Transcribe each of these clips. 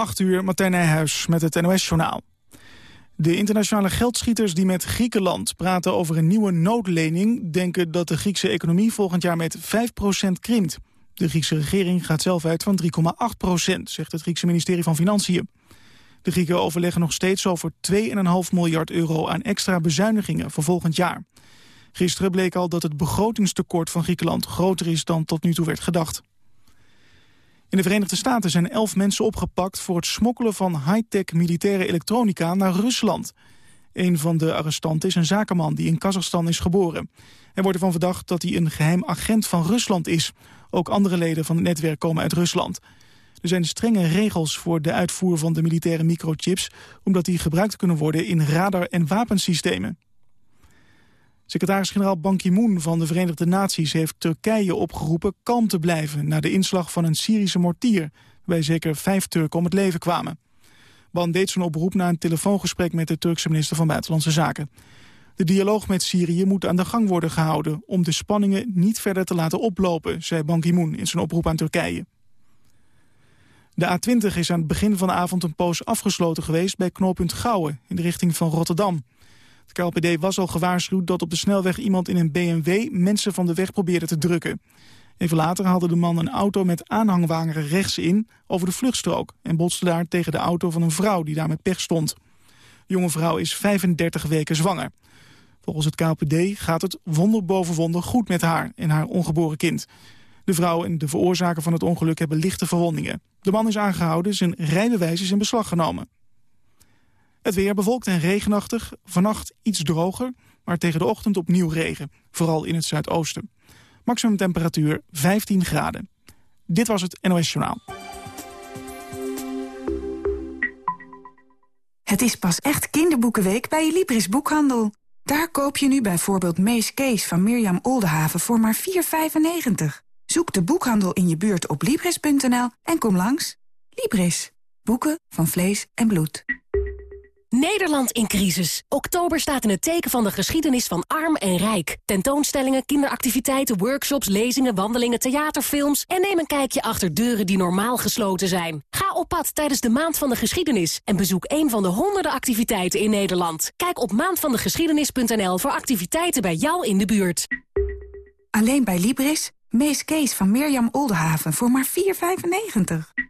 8 uur, Martijn Nijhuis met het NOS-journaal. De internationale geldschieters die met Griekenland praten over een nieuwe noodlening... denken dat de Griekse economie volgend jaar met 5% krimpt. De Griekse regering gaat zelf uit van 3,8% zegt het Griekse ministerie van Financiën. De Grieken overleggen nog steeds over 2,5 miljard euro aan extra bezuinigingen voor volgend jaar. Gisteren bleek al dat het begrotingstekort van Griekenland groter is dan tot nu toe werd gedacht. In de Verenigde Staten zijn elf mensen opgepakt voor het smokkelen van high-tech militaire elektronica naar Rusland. Een van de arrestanten is een zakenman die in Kazachstan is geboren. Hij wordt ervan verdacht dat hij een geheim agent van Rusland is. Ook andere leden van het netwerk komen uit Rusland. Er zijn strenge regels voor de uitvoer van de militaire microchips... omdat die gebruikt kunnen worden in radar- en wapensystemen. Secretaris-generaal Ban Ki-moon van de Verenigde Naties heeft Turkije opgeroepen kalm te blijven na de inslag van een Syrische mortier, waarbij zeker vijf Turken om het leven kwamen. Ban deed zijn oproep na een telefoongesprek met de Turkse minister van Buitenlandse Zaken. De dialoog met Syrië moet aan de gang worden gehouden om de spanningen niet verder te laten oplopen, zei Ban Ki-moon in zijn oproep aan Turkije. De A20 is aan het begin van de avond een poos afgesloten geweest bij knooppunt Gouwen in de richting van Rotterdam. Het KLPD was al gewaarschuwd dat op de snelweg iemand in een BMW mensen van de weg probeerde te drukken. Even later haalde de man een auto met aanhangwagen rechts in over de vluchtstrook... en botste daar tegen de auto van een vrouw die daar met pech stond. De jonge vrouw is 35 weken zwanger. Volgens het KLPD gaat het wonder boven wonder goed met haar en haar ongeboren kind. De vrouw en de veroorzaker van het ongeluk hebben lichte verwondingen. De man is aangehouden, zijn rijbewijs is in beslag genomen. Het weer bewolkt en regenachtig. Vannacht iets droger, maar tegen de ochtend opnieuw regen. Vooral in het zuidoosten. Maximum temperatuur 15 graden. Dit was het NOS Journaal. Het is pas echt kinderboekenweek bij Libris Boekhandel. Daar koop je nu bijvoorbeeld Mees Kees van Mirjam Oldenhaven voor maar 4,95. Zoek de boekhandel in je buurt op Libris.nl en kom langs. Libris. Boeken van vlees en bloed. Nederland in crisis. Oktober staat in het teken van de geschiedenis van arm en rijk. Tentoonstellingen, kinderactiviteiten, workshops, lezingen, wandelingen, theaterfilms... en neem een kijkje achter deuren die normaal gesloten zijn. Ga op pad tijdens de Maand van de Geschiedenis... en bezoek een van de honderden activiteiten in Nederland. Kijk op maandvandegeschiedenis.nl voor activiteiten bij jou in de buurt. Alleen bij Libris, Mees Kees van Mirjam Oldenhaven voor maar 4,95.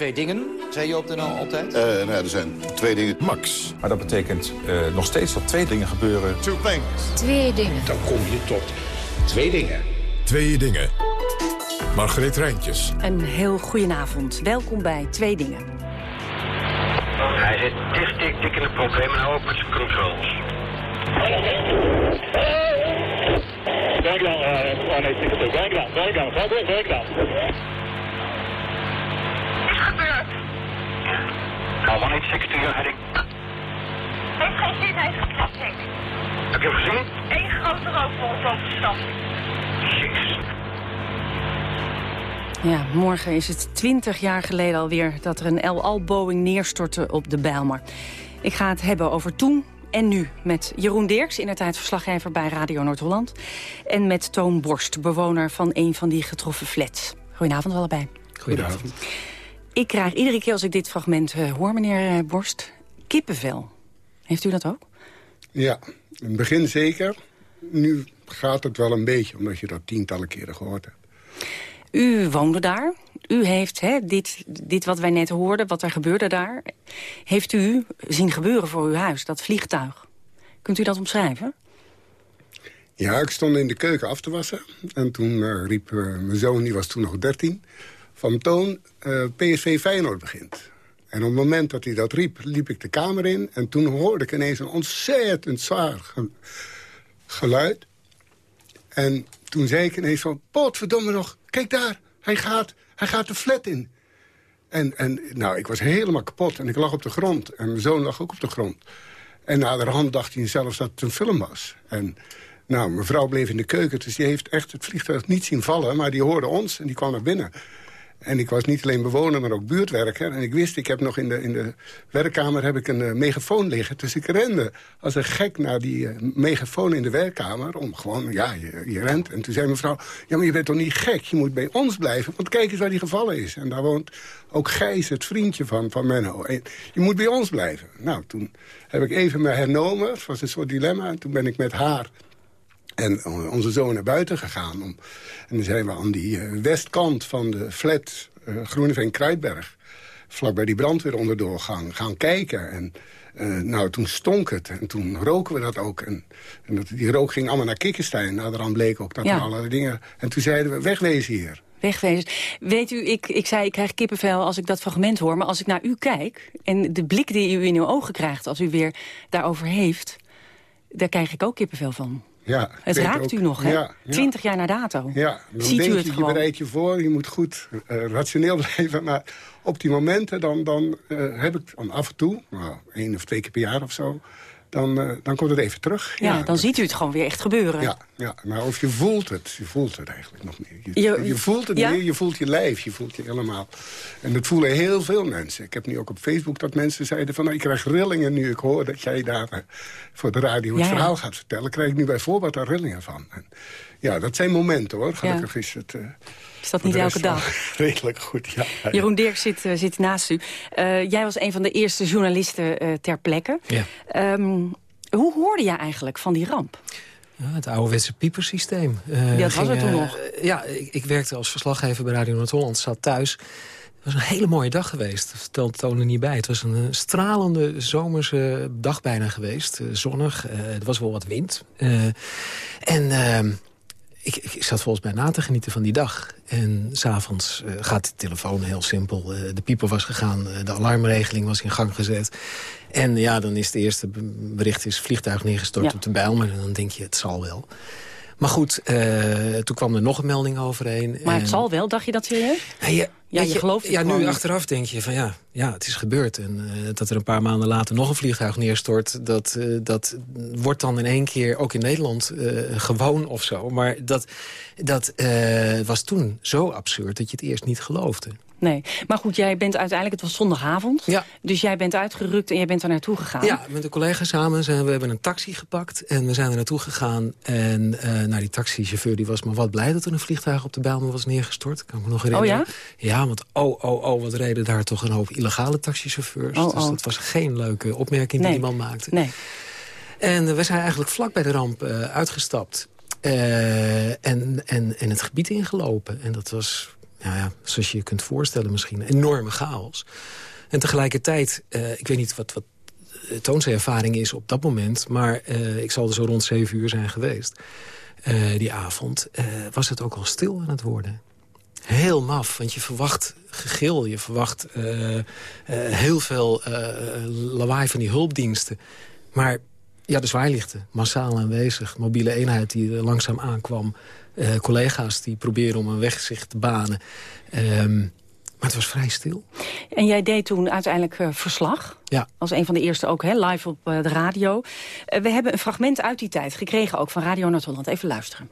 Twee dingen, zei je op de NL altijd? Uh, nou, er zijn twee dingen. Max. Maar dat betekent uh, nog steeds dat twee dingen gebeuren. Two things. Twee dingen. Dan kom je tot twee dingen. Twee dingen. Margreet Rijntjes. Een heel goedenavond. Welkom bij Twee Dingen. Hij zit dicht, dik, dik in de problemen. Nou ook met zijn controls. Werk dan, uh, nee, werk dan, werk dan, werk dan, wanneer secretuur had ik... Heeft geen zin, hij is geklapt, Heb je hem gezien? Eén grote rookbol op de stad. Jezus. Ja, morgen is het 20 jaar geleden alweer dat er een El Al Boeing neerstortte op de Bijlmer. Ik ga het hebben over toen en nu met Jeroen Dirks, in tijd verslaggever bij Radio Noord-Holland. En met Toon Borst, bewoner van een van die getroffen flats. Goedenavond allebei. Goedenavond. Ik krijg iedere keer als ik dit fragment uh, hoor, meneer uh, Borst, kippenvel. Heeft u dat ook? Ja, in het begin zeker. Nu gaat het wel een beetje, omdat je dat tientallen keren gehoord hebt. U woonde daar. U heeft hè, dit, dit wat wij net hoorden, wat er gebeurde daar... heeft u zien gebeuren voor uw huis, dat vliegtuig. Kunt u dat omschrijven? Ja, ik stond in de keuken af te wassen. En toen uh, riep mijn zoon, die was toen nog 13 van Toon, uh, PSV Feyenoord begint. En op het moment dat hij dat riep, liep ik de kamer in... en toen hoorde ik ineens een ontzettend zwaar geluid. En toen zei ik ineens van, potverdomme nog, kijk daar, hij gaat, hij gaat de flat in. En, en nou, ik was helemaal kapot en ik lag op de grond. En mijn zoon lag ook op de grond. En naderhand dacht hij zelfs dat het een film was. En nou, mijn vrouw bleef in de keuken, dus die heeft echt het vliegtuig niet zien vallen. Maar die hoorde ons en die kwam naar binnen. En ik was niet alleen bewoner, maar ook buurtwerker. En ik wist, ik heb nog in de, in de werkkamer heb ik een uh, megafoon liggen. Dus ik rende als een gek naar die uh, megafoon in de werkkamer. Om gewoon, ja, je, rent. En toen zei mevrouw, ja, maar je bent toch niet gek? Je moet bij ons blijven, want kijk eens waar die gevallen is. En daar woont ook Gijs, het vriendje van, van Menno. En je moet bij ons blijven. Nou, toen heb ik even me hernomen. Het was een soort dilemma. En toen ben ik met haar en onze zoon naar buiten gegaan. Om, en dan zijn we aan die uh, westkant van de flat uh, Groeneveen-Kruidberg... vlakbij die brandweer gaan, gaan kijken. En uh, nou, toen stonk het. En toen roken we dat ook. En, en dat, die rook ging allemaal naar Kikkenstein. Nou, daaraan bleek ook dat Ja. er allerlei dingen... En toen zeiden we, wegwezen hier. Wegwezen. Weet u, ik, ik zei ik krijg kippenvel als ik dat fragment hoor. Maar als ik naar u kijk en de blik die u in uw ogen krijgt... als u weer daarover heeft, daar krijg ik ook kippenvel van. Ja, Het raakt ook- u nog, hè? Ja, ja. Twintig jaar na dato. Ja, dan Ziet denk u je, het je gewoon? bereidt je voor, je moet goed eh, rationeel blijven. Maar op die momenten dan, dan eh, heb ik dan af en toe, nou, één of twee keer per jaar of zo... dan, eh, dan komt het even terug. Ja, dan ziet u het gewoon weer echt gebeuren. Ja, ja, maar of je voelt het, je voelt het eigenlijk nog meer. Je, Je- je, voelt het ja? meer, je voelt je lijf, je voelt je helemaal. En dat voelen heel veel mensen. Ik heb nu ook op Facebook dat mensen zeiden van... Nou, ik krijg rillingen nu ik hoor dat jij daar eh, voor de radio het Ja, verhaal gaat vertellen. krijg ik nu bijvoorbeeld daar rillingen van. En, ja, dat zijn momenten hoor. Gelukkig is het... eh, Is dat niet elke dag? Redelijk goed, ja. Jeroen Dirk zit, eh, zit naast u. Eh, jij was een van de eerste journalisten eh, ter plekke. Ja. Ehm, hoe hoorde jij eigenlijk van die ramp? Ja, het ouderwetse piepersysteem. Ja, dat was er toen nog. Ja, ik, ik werkte als verslaggever bij Radio Noord-Holland. zat thuis. Het was een hele mooie dag geweest. Dat vertelt Toon er niet bij. Het was een stralende zomerse dag bijna geweest. Zonnig. Er was wel wat wind. En ehm, ik, ik zat volgens mij na te genieten van die dag. En s'avonds uh, gaat de telefoon heel simpel. Uh, de pieper was gegaan, uh, de alarmregeling was in gang gezet. En ja, dan is het eerste bericht is vliegtuig neergestort Ja. op de Bijlmer. En dan denk je, het zal wel. Maar goed, eh, toen kwam er nog een melding overheen. Maar en- het zal wel, dacht je dat serieus? ja, Ja, je gelooft het Ja, nu niet. achteraf denk je van ja, ja, het is gebeurd. En eh, dat er een paar maanden later nog een vliegtuig neerstort... dat, eh, dat wordt dan in één keer, ook in Nederland, gewoon of zo. Maar dat, dat was toen zo absurd dat je het eerst niet geloofde. Nee, maar goed, jij bent uiteindelijk, het was zondagavond. Ja. Dus jij bent uitgerukt en jij bent er naartoe gegaan. Ja, met een collega samen. Zijn, we hebben een taxi gepakt en we zijn er naartoe gegaan. En eh nou, die taxichauffeur die was maar wat blij dat er een vliegtuig op de Bijlmer was neergestort. Kan ik me nog herinneren. Oh Ja, want oh, oh, oh, wat reden daar toch een hoop illegale taxichauffeurs. Oh, Dus oh. dat was geen leuke opmerking Nee. die die man maakte. Nee. En eh, we zijn eigenlijk vlak bij de ramp eh, uitgestapt. En, en, en het gebied ingelopen. En dat was, nou ja, zoals je je kunt voorstellen misschien, enorme chaos. En tegelijkertijd, eh, ik weet niet wat, wat Toons ervaring is op dat moment... maar eh, ik zal er zo rond zeven uur zijn geweest. eh, die avond was het ook al stil aan het worden. Heel maf, want je verwacht gegil. Je verwacht heel veel lawaai van die hulpdiensten. Maar ja, de zwaailichten, massaal aanwezig. Mobiele eenheid die langzaam aankwam. Eh, collega's die proberen om een weg zich te banen. Ehm, maar het was vrij stil. En jij deed toen uiteindelijk eh, verslag. Ja. Als een van de eerste ook, hè, live op eh, de radio. Eh, we hebben een fragment uit die tijd gekregen ook van Radio Noord-Holland. Even luisteren.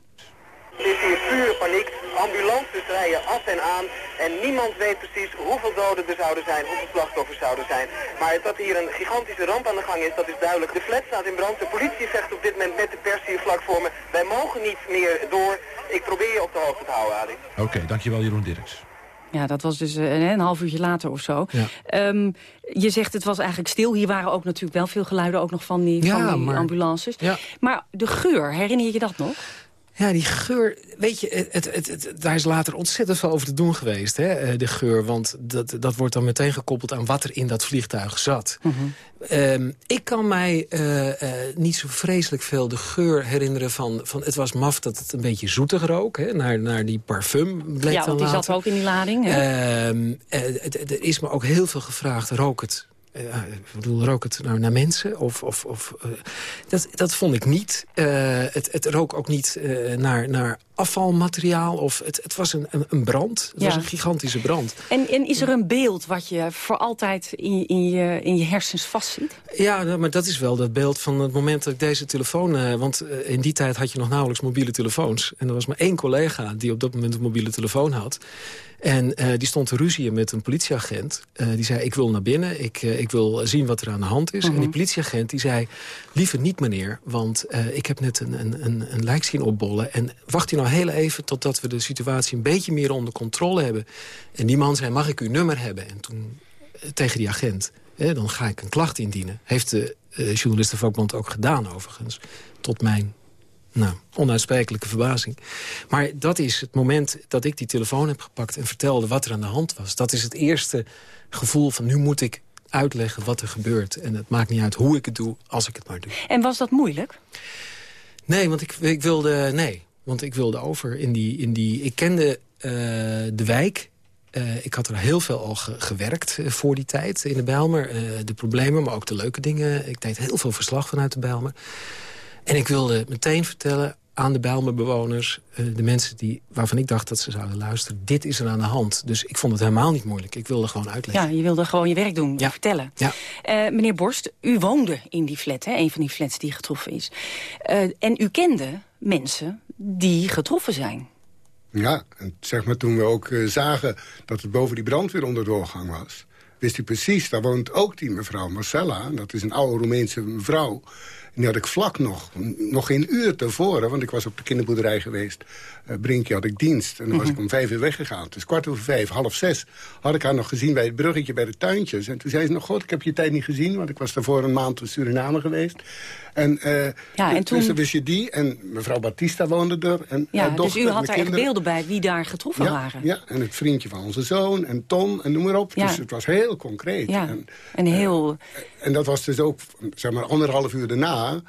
Het is hier pure paniek. Ambulances rijden af en aan. En niemand weet precies hoeveel doden er zouden zijn, hoeveel slachtoffers zouden zijn. Maar dat hier een gigantische ramp aan de gang is, dat is duidelijk. De flat staat in brand. De politie zegt op dit moment met de pers hier vlak voor me. Wij mogen niet meer door. Ik probeer je op de hoogte te houden, Adi. Oké, dankjewel Jeroen Dirks. Ja, dat was dus eh, een half uurtje later of zo. Ja. Ehm, je zegt het was eigenlijk stil. Hier waren ook natuurlijk wel veel geluiden ook nog van die, Ja, van die maar- ambulances. Ja. Maar de geur, herinner je je dat nog? Ja, die geur, weet je, het, het, het, daar is later ontzettend veel over te doen geweest, hè, eh, de geur. Want dat, dat wordt dan meteen gekoppeld aan wat er in dat vliegtuig zat. Ehm, ik kan mij eh, eh, niet zo vreselijk veel de geur herinneren van... van het was maf dat het een beetje zoetig rook, hè, naar, naar die parfum bleek ja, want die later. zat ook in die lading. Ehm, eh, er is me ook heel veel gevraagd, rook het? Ik bedoel, rook het nou naar mensen? Of, of, of, dat, dat vond ik niet. het, het rook ook niet naar, naar afvalmateriaal. Of het, het was een, een, een brand. Het was een gigantische brand. En, en is er een beeld wat je voor altijd in, in, je, in je hersens vastziet? Ja, nou, maar dat is wel dat beeld van het moment dat ik deze telefoon... want in die tijd had je nog nauwelijks mobiele telefoons. En er was maar één collega die op dat moment een mobiele telefoon had. En uh, die stond te ruzien met een politieagent. Uh, die zei, ik wil naar binnen, ik, uh, ik wil zien wat er aan de hand is. Mm -hmm. En die politieagent die zei, liever niet meneer... want ik heb net een, een, een, een lijk zien opbollen. En wacht u nou heel even totdat we de situatie een beetje meer onder controle hebben. En die man zei, mag ik uw nummer hebben? En toen tegen die agent, dan ga ik een klacht indienen. Heeft de journalistenvakbond ook gedaan overigens. Tot mijn nou, onuitsprekelijke verbazing. Maar dat is het moment dat ik die telefoon heb gepakt... en vertelde wat er aan de hand was. Dat is het eerste gevoel van nu moet ik uitleggen wat er gebeurt. En het maakt niet uit hoe ik het doe, als ik het maar doe. En was dat moeilijk? Nee, want ik, ik wilde... Nee, want ik wilde over in die... In die ik kende uh, de wijk... Uh, ik had er heel veel al ge gewerkt uh, voor die tijd in de Bijlmer. de problemen, maar ook de leuke dingen. Ik deed heel veel verslag vanuit de Bijlmer. En ik wilde meteen vertellen aan de Bijlmerbewoners... Uh, de mensen die, waarvan ik dacht dat ze zouden luisteren... dit is er aan de hand. Dus ik vond het helemaal niet moeilijk. Ik wilde gewoon uitleggen. Ja, je wilde gewoon je werk doen, ja. vertellen. Ja. Uh, meneer Borst, u woonde in die flat, hè, een van die flats die getroffen is. Uh, en u kende mensen die getroffen zijn. Ja, en zeg maar toen we ook zagen dat het boven die brandweer onder doorgang was... wist u precies, daar woont ook die mevrouw Marcella. Dat is een oude Roemeense mevrouw... En die had ik vlak nog, nog geen uur tevoren... want ik was op de kinderboerderij geweest. Uh, Brinkje had ik dienst. En dan was mm -hmm. ik om vijf uur weggegaan. Dus kwart over vijf, half zes... had ik haar nog gezien bij het bruggetje bij de tuintjes. En toen zei ze nog, god, ik heb je tijd niet gezien... want ik was daarvoor een maand in Suriname geweest. En, uh, ja, en toen... dus wist je die. En mevrouw Batista woonde er. En ja, dochter, dus u had daar echt beelden bij wie daar getroffen ja, waren. Ja, en het vriendje van onze zoon en Tom en noem maar op. Ja. Dus het was heel concreet. Ja, en, en heel... Uh, en dat was dus ook, zeg maar, anderhalf uur daarna...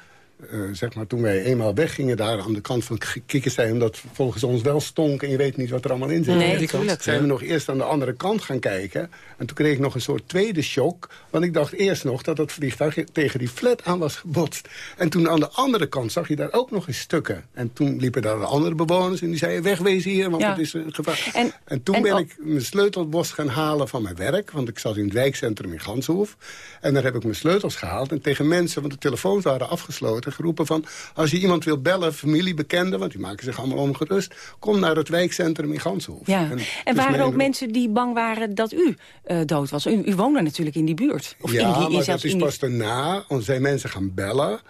Uh, zeg maar, toen wij eenmaal weggingen daar aan de kant van Kikkerstein... omdat volgens ons wel stonk en je weet niet wat er allemaal in zit. Nee, natuurlijk. Zijn we nog eerst aan de andere kant gaan kijken. En toen kreeg ik nog een soort tweede shock. Want ik dacht eerst nog dat het vliegtuig tegen die flat aan was gebotst. En toen aan de andere kant zag je daar ook nog eens stukken. En toen liepen daar de andere bewoners en die zeiden... wegwezen hier, want ja. het is uh, gevaar. En, en toen en, ben ik mijn sleutelbos gaan halen van mijn werk. Want ik zat in het wijkcentrum in Ganshoef. En daar heb ik mijn sleutels gehaald. En tegen mensen, want de telefoons waren afgesloten... geroepen van, als je iemand wil bellen, familie, bekenden... want die maken zich allemaal ongerust... kom naar het wijkcentrum in Ganshoef. Ja. En, en waren er ook mensen die bang waren dat u uh, dood was? U, u woonde natuurlijk in die buurt. Of ja, in die, in maar dat is pas daarna. Want zijn mensen gaan bellen...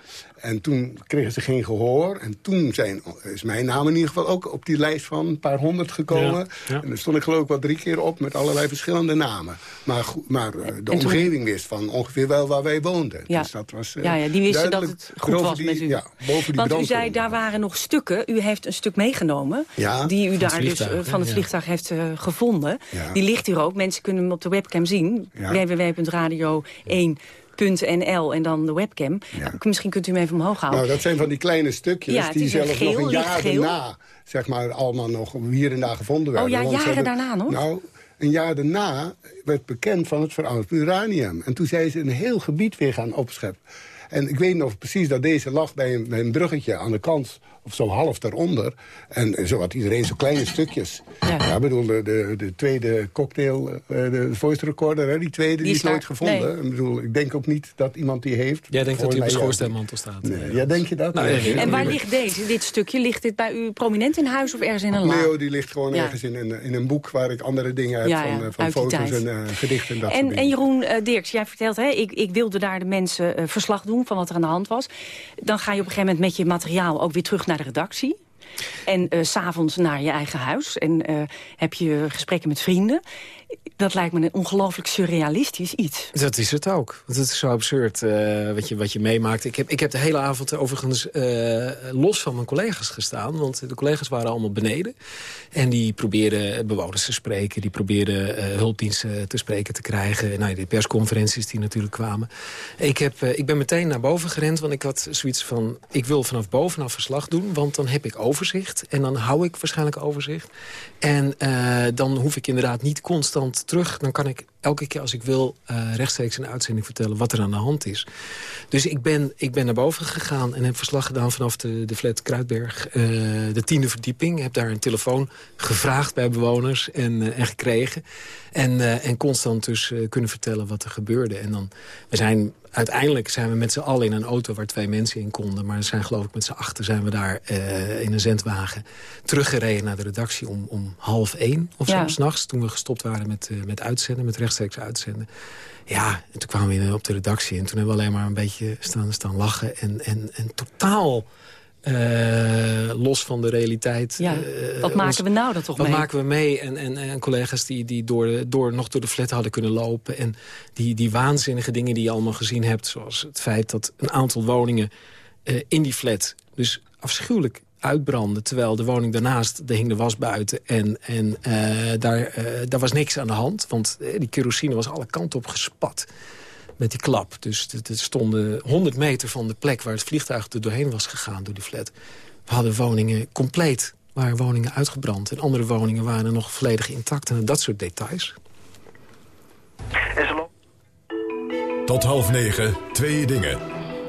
En toen kregen ze geen gehoor. En toen zijn, is mijn naam in ieder geval ook op die lijst van een paar honderd gekomen. En dan stond ik geloof ik wel drie keer op met allerlei verschillende namen. Maar, maar eh, de omgeving wist van ongeveer wel waar wij woonden. Ja. Dus dat was eh, ja, ja, die wisten dat het goed was die. Ja, boven die Want u zei, daar waren nog stukken. U heeft een stuk meegenomen die u daar dus eh, van het vliegtuig heeft gevonden. Die ligt hier ook. Mensen kunnen hem op de webcam zien. www.radio1 .nl en dan de webcam. Misschien kunt u hem even omhoog houden. Nou, dat zijn van die kleine stukjes die zelfs nog een jaar daarna... zeg maar allemaal nog hier en daar gevonden werden. Oh ja, jaren daarna nog? Nou, een jaar daarna werd bekend van het verouderd uranium. En toen zijn ze een heel gebied weer gaan opscheppen. En ik weet nog precies dat deze lag bij een, bij een bruggetje aan de kant of zo half daaronder. En zo had iedereen zo kleine stukjes. Ja, ik bedoel, de, de, de tweede cocktail, eh, de voice recorder, hè, die tweede, die, Die is nooit gevonden. Ik, bedoel, ik denk ook niet dat iemand die heeft. Jij denkt dat hij op de ja. schoorsteenmantel staat. Nee, ja, denk je dat? Nou, Nee. ja, En waar ligt deze, dit stukje? Ligt dit bij u prominent in huis of ergens in een? Nee, hoor, die ligt gewoon Ja. ergens in een, in een boek waar ik andere dingen heb van, eh, van foto's en eh, gedichten en dat soort En, dingen. en Jeroen uh, Dirks, jij vertelt, hè, ik, ik wilde daar de mensen uh, verslag doen van wat er aan de hand was. Dan ga je op een gegeven moment met je materiaal ook weer terug naar redactie. En uh, s'avonds naar je eigen huis. En uh, heb je gesprekken met vrienden. Dat lijkt me een ongelooflijk surrealistisch iets. Dat is het ook. Want het is zo absurd uh, wat, je, wat je meemaakt. Ik heb, ik heb de hele avond overigens uh, los van mijn collega's gestaan. Want de collega's waren allemaal beneden. En die probeerden bewoners te spreken. Die probeerden uh, hulpdiensten te spreken te krijgen. Nou, de persconferenties die natuurlijk kwamen. Ik, heb, ik ben meteen naar boven gerend. Want ik had zoiets van... Ik wil vanaf bovenaf verslag doen. Want dan heb ik overzicht. En dan hou ik waarschijnlijk overzicht. En dan hoef ik inderdaad niet constant terug. Dan kan ik elke keer als ik wil uh, rechtstreeks een uitzending vertellen wat er aan de hand is. Dus ik ben, ik ben naar boven gegaan en heb verslag gedaan vanaf de, de flat Kruidberg. Uh, de tiende verdieping. Heb daar een telefoon gevraagd bij bewoners en, en gekregen. En, en constant dus kunnen vertellen wat er gebeurde. En dan, we zijn uiteindelijk zijn we met z'n allen in een auto waar twee mensen in konden. Maar zijn geloof ik met z'n achter zijn we daar uh, in een zendwagen teruggereden naar de redactie om, om half één of ja. zo, s'nachts. Toen we gestopt waren met, uh, met uitzenden, met rechtstreeks uitzenden. Ja, en toen kwamen we op de redactie en toen hebben we alleen maar een beetje staan, staan lachen. En, en, en totaal uh, los van de realiteit. Ja, uh, wat maken ons, we nou dan toch wat mee? maken we mee? En, en, en collega's die, die door, door, nog door de flat hadden kunnen lopen. En die, die waanzinnige dingen die je allemaal gezien hebt. Zoals het feit dat een aantal woningen uh, in die flat... dus afschuwelijk uitbranden. Terwijl de woning daarnaast, er hing de was buiten. En, en daar, daar was niks aan de hand. Want die kerosine was alle kanten op gespat met die klap. Dus het stonden 100 meter van de plek waar het vliegtuig er doorheen was gegaan door die flat. We hadden woningen compleet, waren woningen uitgebrand. En andere woningen waren nog volledig intact. En dat soort details. Tot half negen, twee dingen.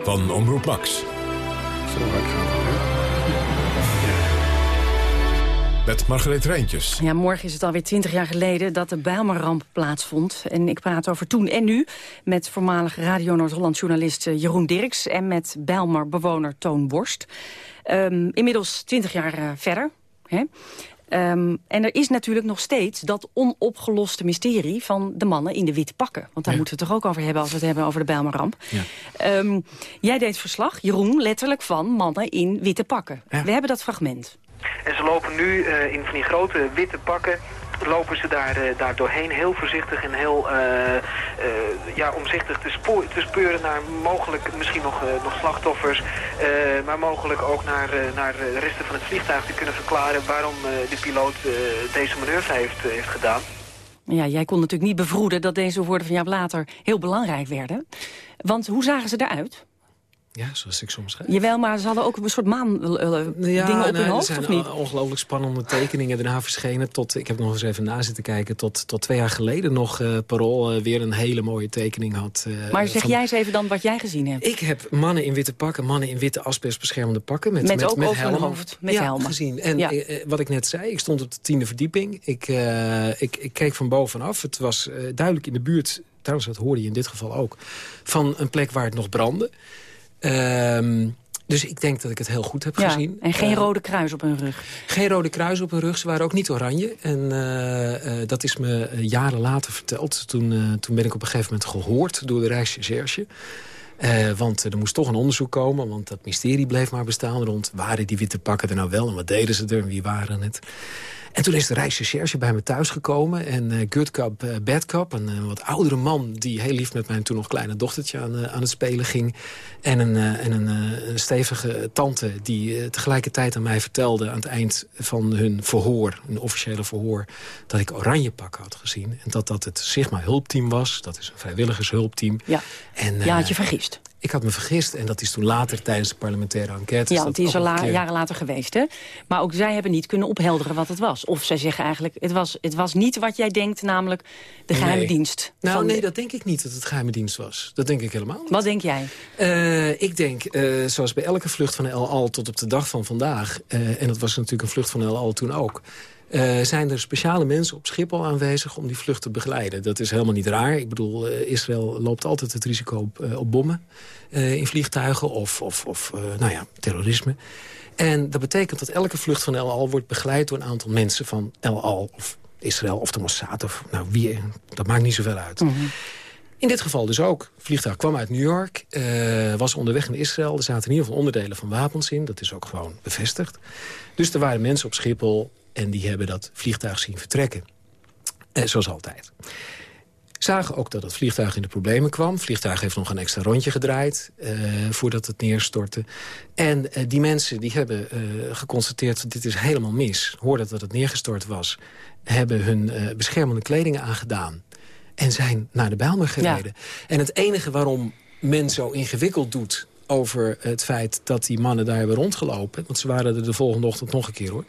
Van Omroep Max. Zo hard gaat Met Margreet Rijntjes. Ja, morgen is het alweer twintig jaar geleden dat de Bijlmerramp plaatsvond. En ik praat over toen en nu met voormalig Radio Noord-Holland-journalist eh, Jeroen Dirks... en met Bijlmer-bewoner Toon Borst. Um, inmiddels twintig jaar uh, verder. Hè? Um, en er is natuurlijk nog steeds dat onopgeloste mysterie... van de mannen in de witte pakken. Want daar ja. moeten we het toch ook over hebben... als we het hebben over de Bijlmerramp. Ja. Um, jij deed verslag, Jeroen, letterlijk van mannen in witte pakken. Ja. We hebben dat fragment. En ze lopen nu uh, in van die grote witte pakken lopen ze daar, uh, daar doorheen heel voorzichtig en heel uh, ja, omzichtig te, spoor, te speuren naar mogelijk misschien nog, nog slachtoffers, maar mogelijk ook naar, naar de resten van het vliegtuig die kunnen verklaren waarom de piloot deze manoeuvre heeft, heeft gedaan. Ja, jij kon natuurlijk niet bevroeden dat deze woorden van jou later heel belangrijk werden. Want hoe zagen ze eruit? Ja, zoals ik soms schrijf. Jawel, maar ze hadden ook een soort maan uh, ja, dingen op nou, hun hoofd, er of zijn niet? ongelooflijk spannende tekeningen daarna verschenen. Tot, ik heb nog eens even na zitten kijken. Tot, tot twee jaar geleden nog uh, Parool uh, weer een hele mooie tekening had. maar zeg van, jij eens even dan wat jij gezien hebt. Ik heb mannen in witte pakken, mannen in witte asbestbeschermende pakken. Met, met, met ook met over helmen. hoofd, met ja, helmen. gezien. En ja. wat ik net zei, ik stond op de tiende verdieping. Ik, ik, ik keek van bovenaf. Het was duidelijk in de buurt, trouwens dat hoorde je in dit geval ook... van een plek waar het nog brandde. Um, dus ik denk dat ik het heel goed heb ja, gezien. En geen uh, rode kruis op hun rug? Geen rode kruis op hun rug. Ze waren ook niet oranje. En uh, uh, dat is me jaren later verteld. Toen, toen ben ik op een gegeven moment gehoord door de Rijksrecherche. Want er moest toch een onderzoek komen. Want dat mysterie bleef maar bestaan rond... waren die witte pakken er nou wel en wat deden ze er en wie waren het? En toen is de Rijksrecherche bij me thuis gekomen. En uh, Good Cup, uh, Bad Cup, een uh, wat oudere man... die heel lief met mijn toen nog kleine dochtertje aan, aan het spelen ging. En een, en een, een stevige tante die tegelijkertijd aan mij vertelde... aan het eind van hun verhoor, een officiële verhoor... dat ik oranje pakken had gezien. En dat dat het Sigma hulpteam was. Dat is een vrijwilligershulpteam. Ja, en, ja had je vergist. Ik had me vergist en dat is toen later tijdens de parlementaire enquête... Ja, want die is al la jaren later geweest, hè? Maar ook zij hebben niet kunnen ophelderen wat het was. Of zij zeggen eigenlijk, het was, het was niet wat jij denkt, namelijk de geheime nee. dienst. Nou, van... nee, dat denk ik niet, dat het geheime dienst was. Dat denk ik helemaal niet. Wat denk jij? Uh, ik denk, uh, zoals bij elke vlucht van El Al tot op de dag van vandaag... Uh, en dat was natuurlijk een vlucht van El Al toen ook... Uh, zijn er speciale mensen op Schiphol aanwezig om die vlucht te begeleiden. Dat is helemaal niet raar. Ik bedoel, uh, Israël loopt altijd het risico op, uh, op bommen in vliegtuigen of, of, of nou ja, terrorisme. En dat betekent dat elke vlucht van El Al wordt begeleid door een aantal mensen van El Al of Israël of de Mossad of nou wie, dat maakt niet zoveel uit. Mm -hmm. In dit geval dus ook. Het vliegtuig kwam uit New York, uh, was onderweg in Israël. Er zaten in ieder geval onderdelen van wapens in. Dat is ook gewoon bevestigd. Dus er waren mensen op Schiphol en die hebben dat vliegtuig zien vertrekken. Eh, zoals altijd. Zagen ook dat het vliegtuig in de problemen kwam. Het vliegtuig heeft nog een extra rondje gedraaid uh, voordat het neerstortte. En uh, die mensen die hebben uh, geconstateerd dat dit is helemaal mis. Hoorden dat het neergestort was. Hebben hun beschermende kleding aangedaan. En zijn naar de Bijlmer gereden. Ja. En het enige waarom men zo ingewikkeld doet over het feit dat die mannen daar hebben rondgelopen... want ze waren er de volgende ochtend nog een keer hoor...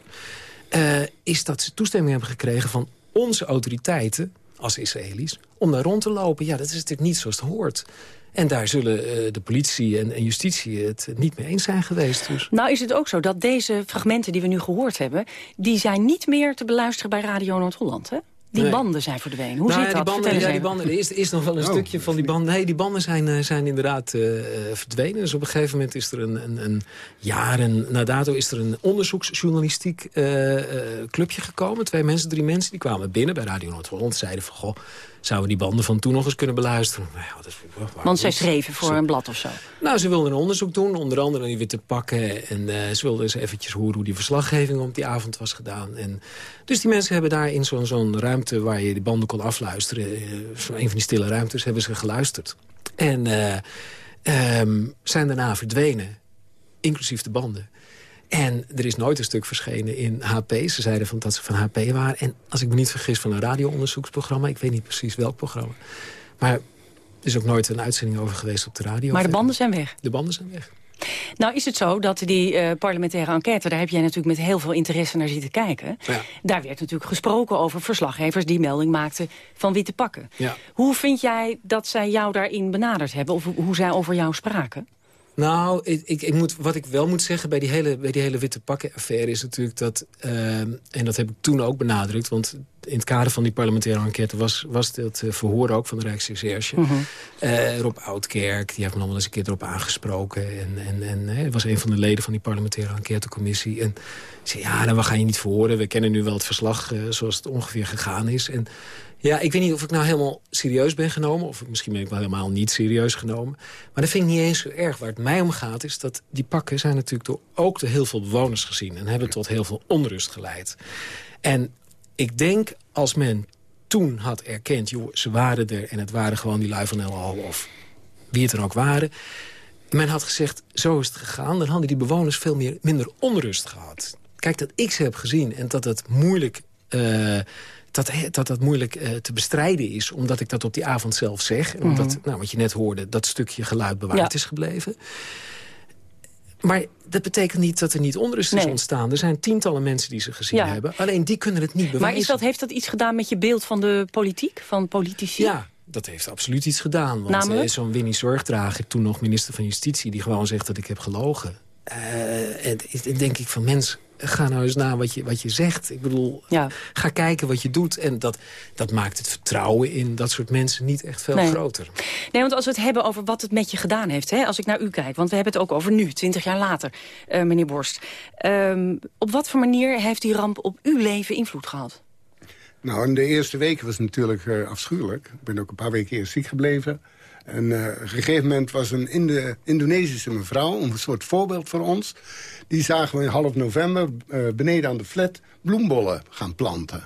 Uh, is dat ze toestemming hebben gekregen van onze autoriteiten... als Israëli's... om daar rond te lopen. Ja, dat is natuurlijk niet zoals het hoort. En daar zullen uh, de politie en, en, justitie het niet mee eens zijn geweest. Dus. Nou is het ook zo dat deze fragmenten die we nu gehoord hebben... die zijn niet meer te beluisteren bij Radio Noord-Holland, hè? Die banden zijn verdwenen. Hoe nou, zit ja, dat? Die banden, ja, die banden, er is, is nog wel een oh. stukje van die banden. Nee, die banden zijn, uh, zijn inderdaad uh, verdwenen. Dus op een gegeven moment is er een, een, een jaren na dato... is er een onderzoeksjournalistiek uh, clubje gekomen. Twee mensen, drie mensen, die kwamen binnen bij Radio Noord-Holland. Zeiden van, goh, zouden we die banden van toen nog eens kunnen beluisteren? Nou dat Want zij schreven voor een blad of zo? Nou, ze wilden een onderzoek doen, onder andere die weer te pakken. En uh, ze wilden eens eventjes horen hoe die verslaggeving op die avond was gedaan. En, dus die mensen hebben daar in zo'n zo'n ruimte waar je die banden kon afluisteren... Uh, zo'n een van die stille ruimtes, hebben ze geluisterd. En uh, um, zijn daarna verdwenen, inclusief de banden. En er is nooit een stuk verschenen in HP. Ze zeiden van dat ze van HP waren. En als ik me niet vergis van een radioonderzoeksprogramma. Ik weet niet precies welk programma. Maar er is ook nooit een uitzending over geweest op de radio. Maar de banden zijn weg? De banden zijn weg. Nou is het zo dat die uh, parlementaire enquête... daar heb jij natuurlijk met heel veel interesse naar zitten kijken. Ja. Daar werd natuurlijk gesproken over verslaggevers... die melding maakten van witte pakken. Ja. Hoe vind jij dat zij jou daarin benaderd hebben? Of hoe zij over jou spraken? Nou, ik, ik, ik, moet, wat ik wel moet zeggen bij die hele, bij die hele witte pakken-affaire... is natuurlijk dat, uh, en dat heb ik toen ook benadrukt... want in het kader van die parlementaire enquête was, was het uh, verhoor ook van de Rijksrecherche. Mm -hmm. uh, Rob Oudkerk, die heeft me nog wel eens een keer erop aangesproken. En, en, en hij was een van de leden van die parlementaire enquêtecommissie. En zei, ja, nou, we gaan je niet verhoren. We kennen nu wel het verslag zoals het ongeveer gegaan is. En ja, ik weet niet of ik nou helemaal serieus ben genomen... of misschien ben ik wel helemaal niet serieus genomen. Maar dat vind ik niet eens zo erg. Waar het mij om gaat is dat die pakken zijn natuurlijk door, ook door heel veel bewoners gezien... en hebben tot heel veel onrust geleid. En ik denk als men toen had erkend... joh, ze waren er en het waren gewoon die lui van of wie het er ook waren... men had gezegd, zo is het gegaan... dan hadden die bewoners veel meer, minder onrust gehad. Kijk, dat ik ze heb gezien en dat het moeilijk... Uh, dat, dat dat moeilijk uh, te bestrijden is, omdat ik dat op die avond zelf zeg. En omdat, mm -hmm. nou, wat je net hoorde, dat stukje geluid bewaard ja. is gebleven. Maar dat betekent niet dat er niet onrust nee. is ontstaan. Er zijn tientallen mensen die ze gezien ja. hebben. Alleen die kunnen het niet bewijzen. Maar is dat, heeft dat iets gedaan met je beeld van de politiek, van politici? Ja, dat heeft absoluut iets gedaan. Want uh, zo'n Winnie Zorgdrager, toen nog minister van Justitie... die gewoon zegt dat ik heb gelogen. Uh, en dan denk ik van, mens, ga nou eens na wat je, wat je zegt. Ik bedoel, ja. ga kijken wat je doet. En dat, dat maakt het vertrouwen in dat soort mensen niet echt veel nee. groter. Nee, want als we het hebben over wat het met je gedaan heeft... Hè, als ik naar u kijk, want we hebben het ook over nu, twintig jaar later, uh, meneer Borst. Um, op wat voor manier heeft die ramp op uw leven invloed gehad? Nou, in de eerste weken was het natuurlijk uh, afschuwelijk. Ik ben ook een paar weken eerst ziek gebleven. En uh, op een gegeven moment was een Indonesische mevrouw... een soort voorbeeld voor ons. Die zagen we in half november uh, beneden aan de flat bloembollen gaan planten.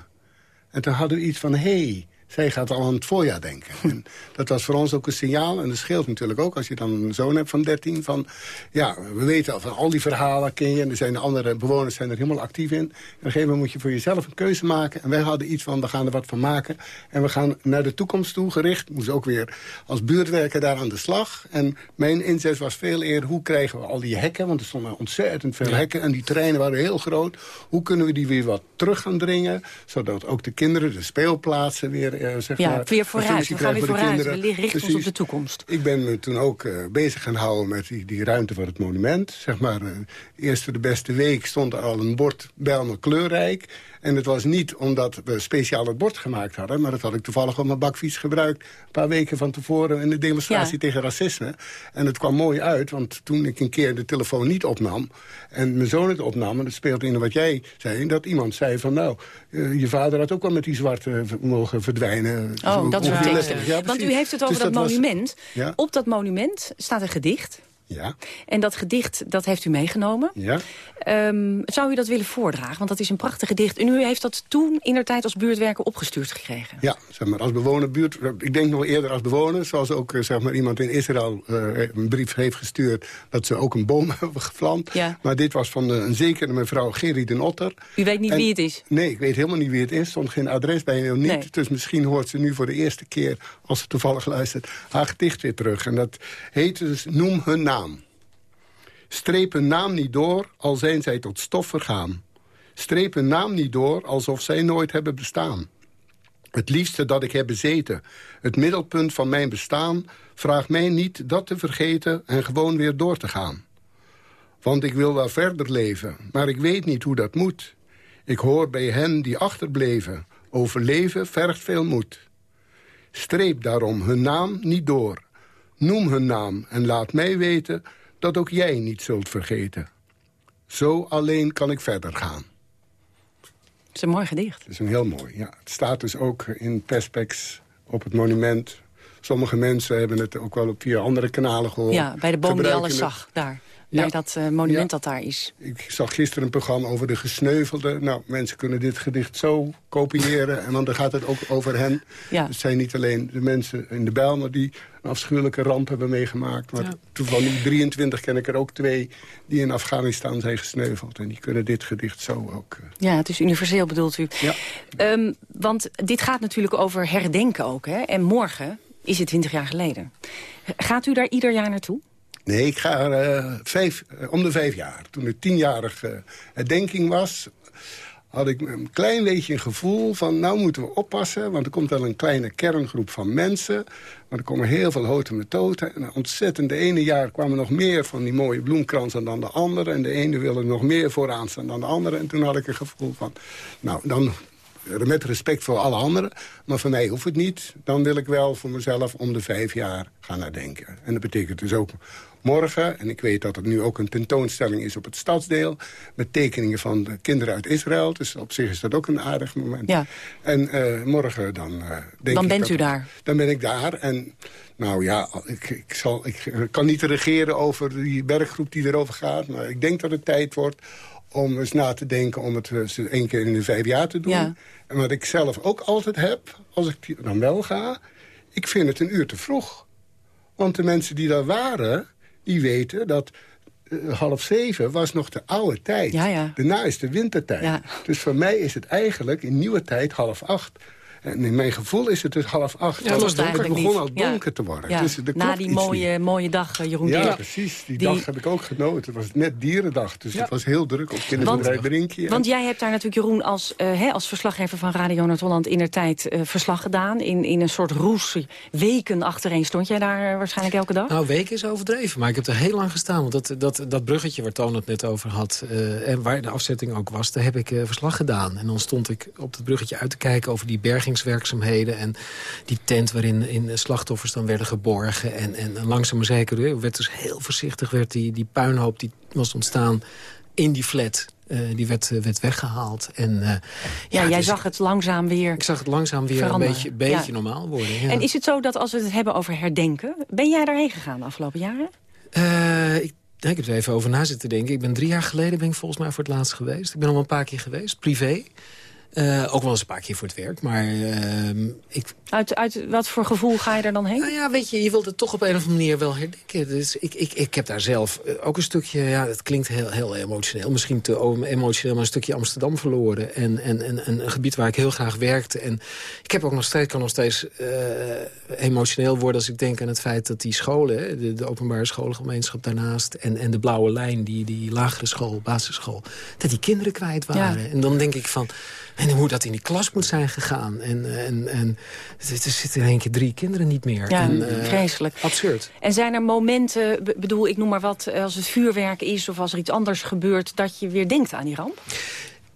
En toen hadden we iets van... Hey, zij gaat al aan het voorjaar denken. En dat was voor ons ook een signaal. En dat scheelt natuurlijk ook als je dan een zoon hebt van 13. Van, ja, we weten van al die verhalen ken je. En er zijn andere bewoners zijn er helemaal actief in. En op een gegeven moment moet je voor jezelf een keuze maken. En wij hadden iets van, we gaan er wat van maken. En we gaan naar de toekomst toe gericht. Moest ook weer als buurtwerker daar aan de slag. En mijn inzet was veel eerder, hoe krijgen we al die hekken? Want er stonden ontzettend veel hekken. En die terreinen waren heel groot. Hoe kunnen we die weer wat terug gaan dringen? Zodat ook de kinderen, de speelplaatsen weer zeg ja, maar, weer vooruit. We gaan weer vooruit. We richten Precies. ons op de toekomst. Ik ben me toen ook uh, bezig gaan houden met die, die ruimte voor het monument. Zeg maar, uh, eerst voor de beste week stond er al een bord Bijlmer kleurrijk. En het was niet omdat we speciaal het bord gemaakt hadden... maar dat had ik toevallig op mijn bakfiets gebruikt... een paar weken van tevoren in de demonstratie ja. tegen racisme. En het kwam mooi uit, want toen ik een keer de telefoon niet opnam... en mijn zoon het opnam, en dat speelt in wat jij zei... dat iemand zei van, nou, uh, je vader had ook wel met die zwarte mogen verdwijnen. Oh, Zo, dat soort teksten. Ja, want u heeft het over dus dat, dat monument. Was, ja? Op dat monument staat een gedicht... Ja. En dat gedicht, dat heeft u meegenomen. Ja. Um, zou u dat willen voordragen? Want dat is een prachtig gedicht. En u heeft dat toen in der tijd als buurtwerker opgestuurd gekregen. Ja, zeg maar, als bewoner, buurt, ik denk nog eerder als bewoner. Zoals ook zeg maar, iemand in Israël uh, een brief heeft gestuurd... dat ze ook een boom hebben geplant. Ja. Maar dit was van de, een zekere mevrouw Gerry den Otter. U weet niet en, wie het is? Nee, ik weet helemaal niet wie het is. Er stond geen adres bij hem niet. Nee. Dus misschien hoort ze nu voor de eerste keer, als ze toevallig luistert... haar gedicht weer terug. En dat heet dus Noem hun naam. Streep hun naam niet door, al zijn zij tot stof vergaan. Streep hun naam niet door, alsof zij nooit hebben bestaan. Het liefste dat ik heb bezeten, het middelpunt van mijn bestaan... vraag mij niet dat te vergeten en gewoon weer door te gaan. Want ik wil wel verder leven, maar ik weet niet hoe dat moet. Ik hoor bij hen die achterbleven. Overleven vergt veel moed. Streep daarom hun naam niet door. Noem hun naam en laat mij weten dat ook jij niet zult vergeten. Zo alleen kan ik verder gaan. Het is een mooi gedicht. Het is een heel mooi, ja. Het staat dus ook in Perspex op het monument. Sommige mensen hebben het ook wel op via andere kanalen gehoord. Ja, bij de boom die alles het- zag, daar. Bij dat eh, monument dat daar is. Ik zag gisteren een programma over de gesneuvelden. Nou, mensen kunnen dit gedicht zo kopiëren. en dan gaat het ook over hen. Ja. Het zijn niet alleen de mensen in de Bijlmer die een afschuwelijke ramp hebben meegemaakt. Maar Ja. van die 23 ken ik er ook twee die in Afghanistan zijn gesneuveld. En die kunnen dit gedicht zo ook. eh, Ja, het is universeel bedoelt u. Ja. Ehm, want dit gaat natuurlijk over herdenken ook. Hè? En morgen is het 20 jaar geleden. Gaat u daar ieder jaar naartoe? Nee, ik ga eh, vijf, eh, om de vijf jaar. Toen het tienjarige herdenking was... had ik een klein beetje een gevoel van... nou moeten we oppassen, want er komt wel een kleine kerngroep van mensen... maar er komen heel veel houten methoden. En ontzettend, de ene jaar kwamen nog meer van die mooie bloemkransen dan de andere... en de ene wilde nog meer vooraan staan dan de andere. En toen had ik een gevoel van... nou, dan met respect voor alle anderen. Maar voor mij hoeft het niet. Dan wil ik wel voor mezelf om de vijf jaar gaan nadenken. En dat betekent dus ook morgen... en ik weet dat er nu ook een tentoonstelling is op het stadsdeel... met tekeningen van de kinderen uit Israël. Dus op zich is dat ook een aardig moment. Ja. En eh, morgen dan eh, denk Dan ik bent dat u daar. Dan ben ik daar. En nou ja, ik, ik, zal, ik kan niet regeren over die werkgroep die erover gaat. Maar ik denk dat het tijd wordt om eens na te denken... om het eens één keer in de vijf jaar te doen. Ja. En wat ik zelf ook altijd heb, als ik dan wel ga... ik vind het een uur te vroeg. Want de mensen die daar waren, die weten dat... eh, half zeven was nog de oude tijd. Ja, ja. Daarna is de wintertijd. Ja. Dus voor mij is het eigenlijk in nieuwe tijd half acht. En in mijn gevoel is het dus half acht. Ja, het eigenlijk begon niet. al Ja. donker te worden. Ja. Dus er Na die mooie, mooie dag, eh, Jeroen. Ja, Dirk. precies. Die, Die- dag heb ik ook genoten. Het was net dierendag, dus het was heel druk op kinderbedrijf Brinkje. Want jij hebt daar natuurlijk, Jeroen, als, eh, hè, als verslaggever van Radio Noord-Holland... in der tijd eh, verslag gedaan. In, in een soort roes. Weken achtereen stond jij daar waarschijnlijk elke dag? Nou, weken is overdreven, maar ik heb er heel lang gestaan. Want dat, dat, dat bruggetje waar Toon het net over had... eh, en waar de afzetting ook was, daar heb ik verslag gedaan. En dan stond ik op het bruggetje uit te kijken over die bergingswerkzaamheden... en die tent waarin in slachtoffers dan werden geborgen. En, en langzaam maar zeker werd dus heel voorzichtig... werd die, die puinhoop die was ontstaan in die flat... eh, die werd, eh, werd weggehaald. En, eh, ja, jij dus zag het langzaam weer Ik zag het langzaam weer veranderen. een beetje, beetje Ja. normaal worden. Ja. En is het zo dat als we het hebben over herdenken... ben jij daarheen gegaan de afgelopen jaren? Ik, ja, ik heb er even over na zitten denken. Ik ben drie jaar geleden ben ik volgens mij voor het laatst geweest. Ik ben al een paar keer geweest, privé. Eh, ook wel eens een paar keer voor het werk. Maar ehm, ik, Uit, uit wat voor gevoel ga je er dan heen? nou ja, weet je, je wilt het toch op een of andere manier wel herdenken. Dus ik, ik, ik heb daar zelf eh, ook een stukje, ja, het klinkt heel, heel emotioneel. Misschien te emotioneel, maar een stukje Amsterdam verloren. En, en, en, en een gebied waar ik heel graag werkte. En ik heb ook nog steeds, kan nog steeds eh, emotioneel worden als ik denk aan het feit dat die scholen, de, de openbare scholengemeenschap daarnaast... en, en de blauwe lijn, die, die lagere school, basisschool, dat die kinderen kwijt waren. Ja. En dan denk ik van, en hoe dat in die klas moet zijn gegaan. En, en, en er zitten in één keer drie kinderen niet meer. Ja, en, eh, vreselijk. Absurd. En zijn er momenten, be- bedoel, ik noem maar wat... als het vuurwerk is of als er iets anders gebeurt... dat je weer denkt aan die ramp?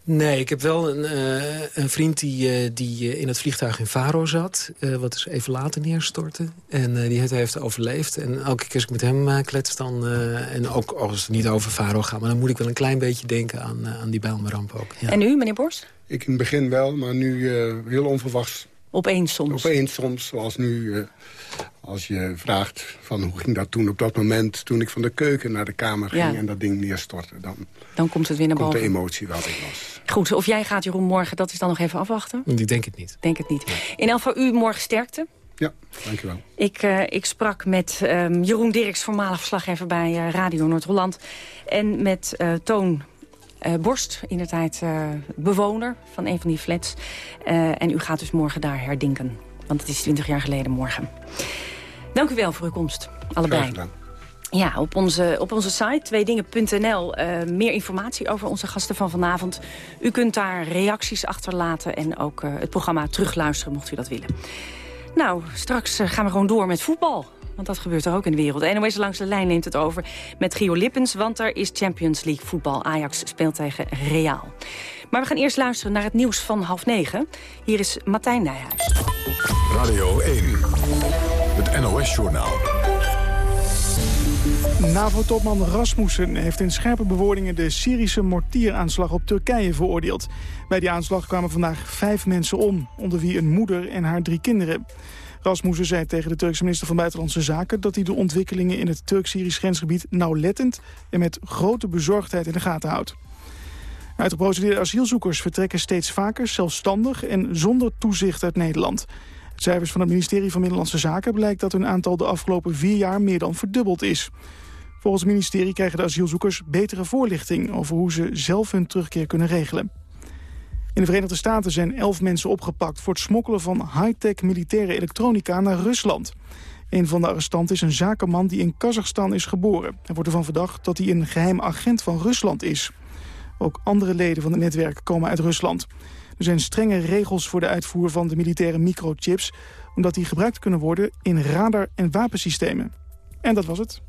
Nee, ik heb wel een, eh, een vriend die, eh, die eh, in het vliegtuig in Faro zat. eh, wat dus even later neerstortte. En eh, die het heeft overleefd. En elke keer als ik met hem klets dan... eh, en ook als het niet over Faro gaat... maar dan moet ik wel een klein beetje denken aan, aan die Bijlmerramp ook. Ja. En u, meneer Borst? Ik in het begin wel, maar nu eh, heel onverwachts. Opeens soms? Opeens soms, zoals nu. Als je vraagt van hoe ging dat toen op dat moment... toen ik van de keuken naar de kamer ging Ja. en dat ding neerstortte... dan Dan komt het weer naar komt de boven. emotie wel weer los. Goed, of jij gaat, Jeroen, morgen, dat is dan nog even afwachten? Ik denk het niet. Denk het niet. In elk geval, u morgen sterkte. Ja, dankjewel. Ik, eh, ik sprak met ehm, Jeroen Dirks, voormalig verslaggever bij eh, Radio Noord-Holland. En met eh, Toon eh, Borst, in de tijd eh, bewoner van een van die flats. Eh, en u gaat dus morgen daar herdenken. Want het is 20 jaar geleden morgen. Dank u wel voor uw komst, allebei. Ja, op onze, op onze site tweedingen.nl uh, meer informatie over onze gasten van vanavond. U kunt daar reacties achterlaten en ook uh, het programma terugluisteren mocht u dat willen. Nou, straks uh, gaan we gewoon door met voetbal. Want dat gebeurt er ook in de wereld. NOS langs de lijn neemt het over met Gio Lippens... want er is Champions League voetbal. Ajax speelt tegen Real. Maar we gaan eerst luisteren naar het nieuws van half negen. Hier is Martijn Nijhuis. Radio 1, het NOS-journaal. NAVO-topman Rasmussen heeft in scherpe bewoordingen de Syrische mortieraanslag op Turkije veroordeeld. Bij die aanslag kwamen vandaag vijf mensen om, onder wie een moeder en haar drie kinderen. Rasmussen zei tegen de Turkse minister van Buitenlandse Zaken... dat hij de ontwikkelingen in het Turk-Syrisch grensgebied nauwlettend... en met grote bezorgdheid in de gaten houdt. Uitgeprocedeerde asielzoekers vertrekken steeds vaker zelfstandig... en zonder toezicht uit Nederland. Cijfers van het ministerie van Binnenlandse Zaken... blijkt dat hun aantal de afgelopen vier jaar meer dan verdubbeld is. Volgens het ministerie krijgen de asielzoekers betere voorlichting... over hoe ze zelf hun terugkeer kunnen regelen. In de Verenigde Staten zijn elf mensen opgepakt... voor het smokkelen van high-tech militaire elektronica naar Rusland. Een van de arrestanten is een zakenman die in Kazachstan is geboren. Hij wordt ervan verdacht dat hij een geheim agent van Rusland is. Ook andere leden van het netwerk komen uit Rusland. Er zijn strenge regels voor de uitvoer van de militaire microchips... omdat die gebruikt kunnen worden in radar- en wapensystemen. En dat was het.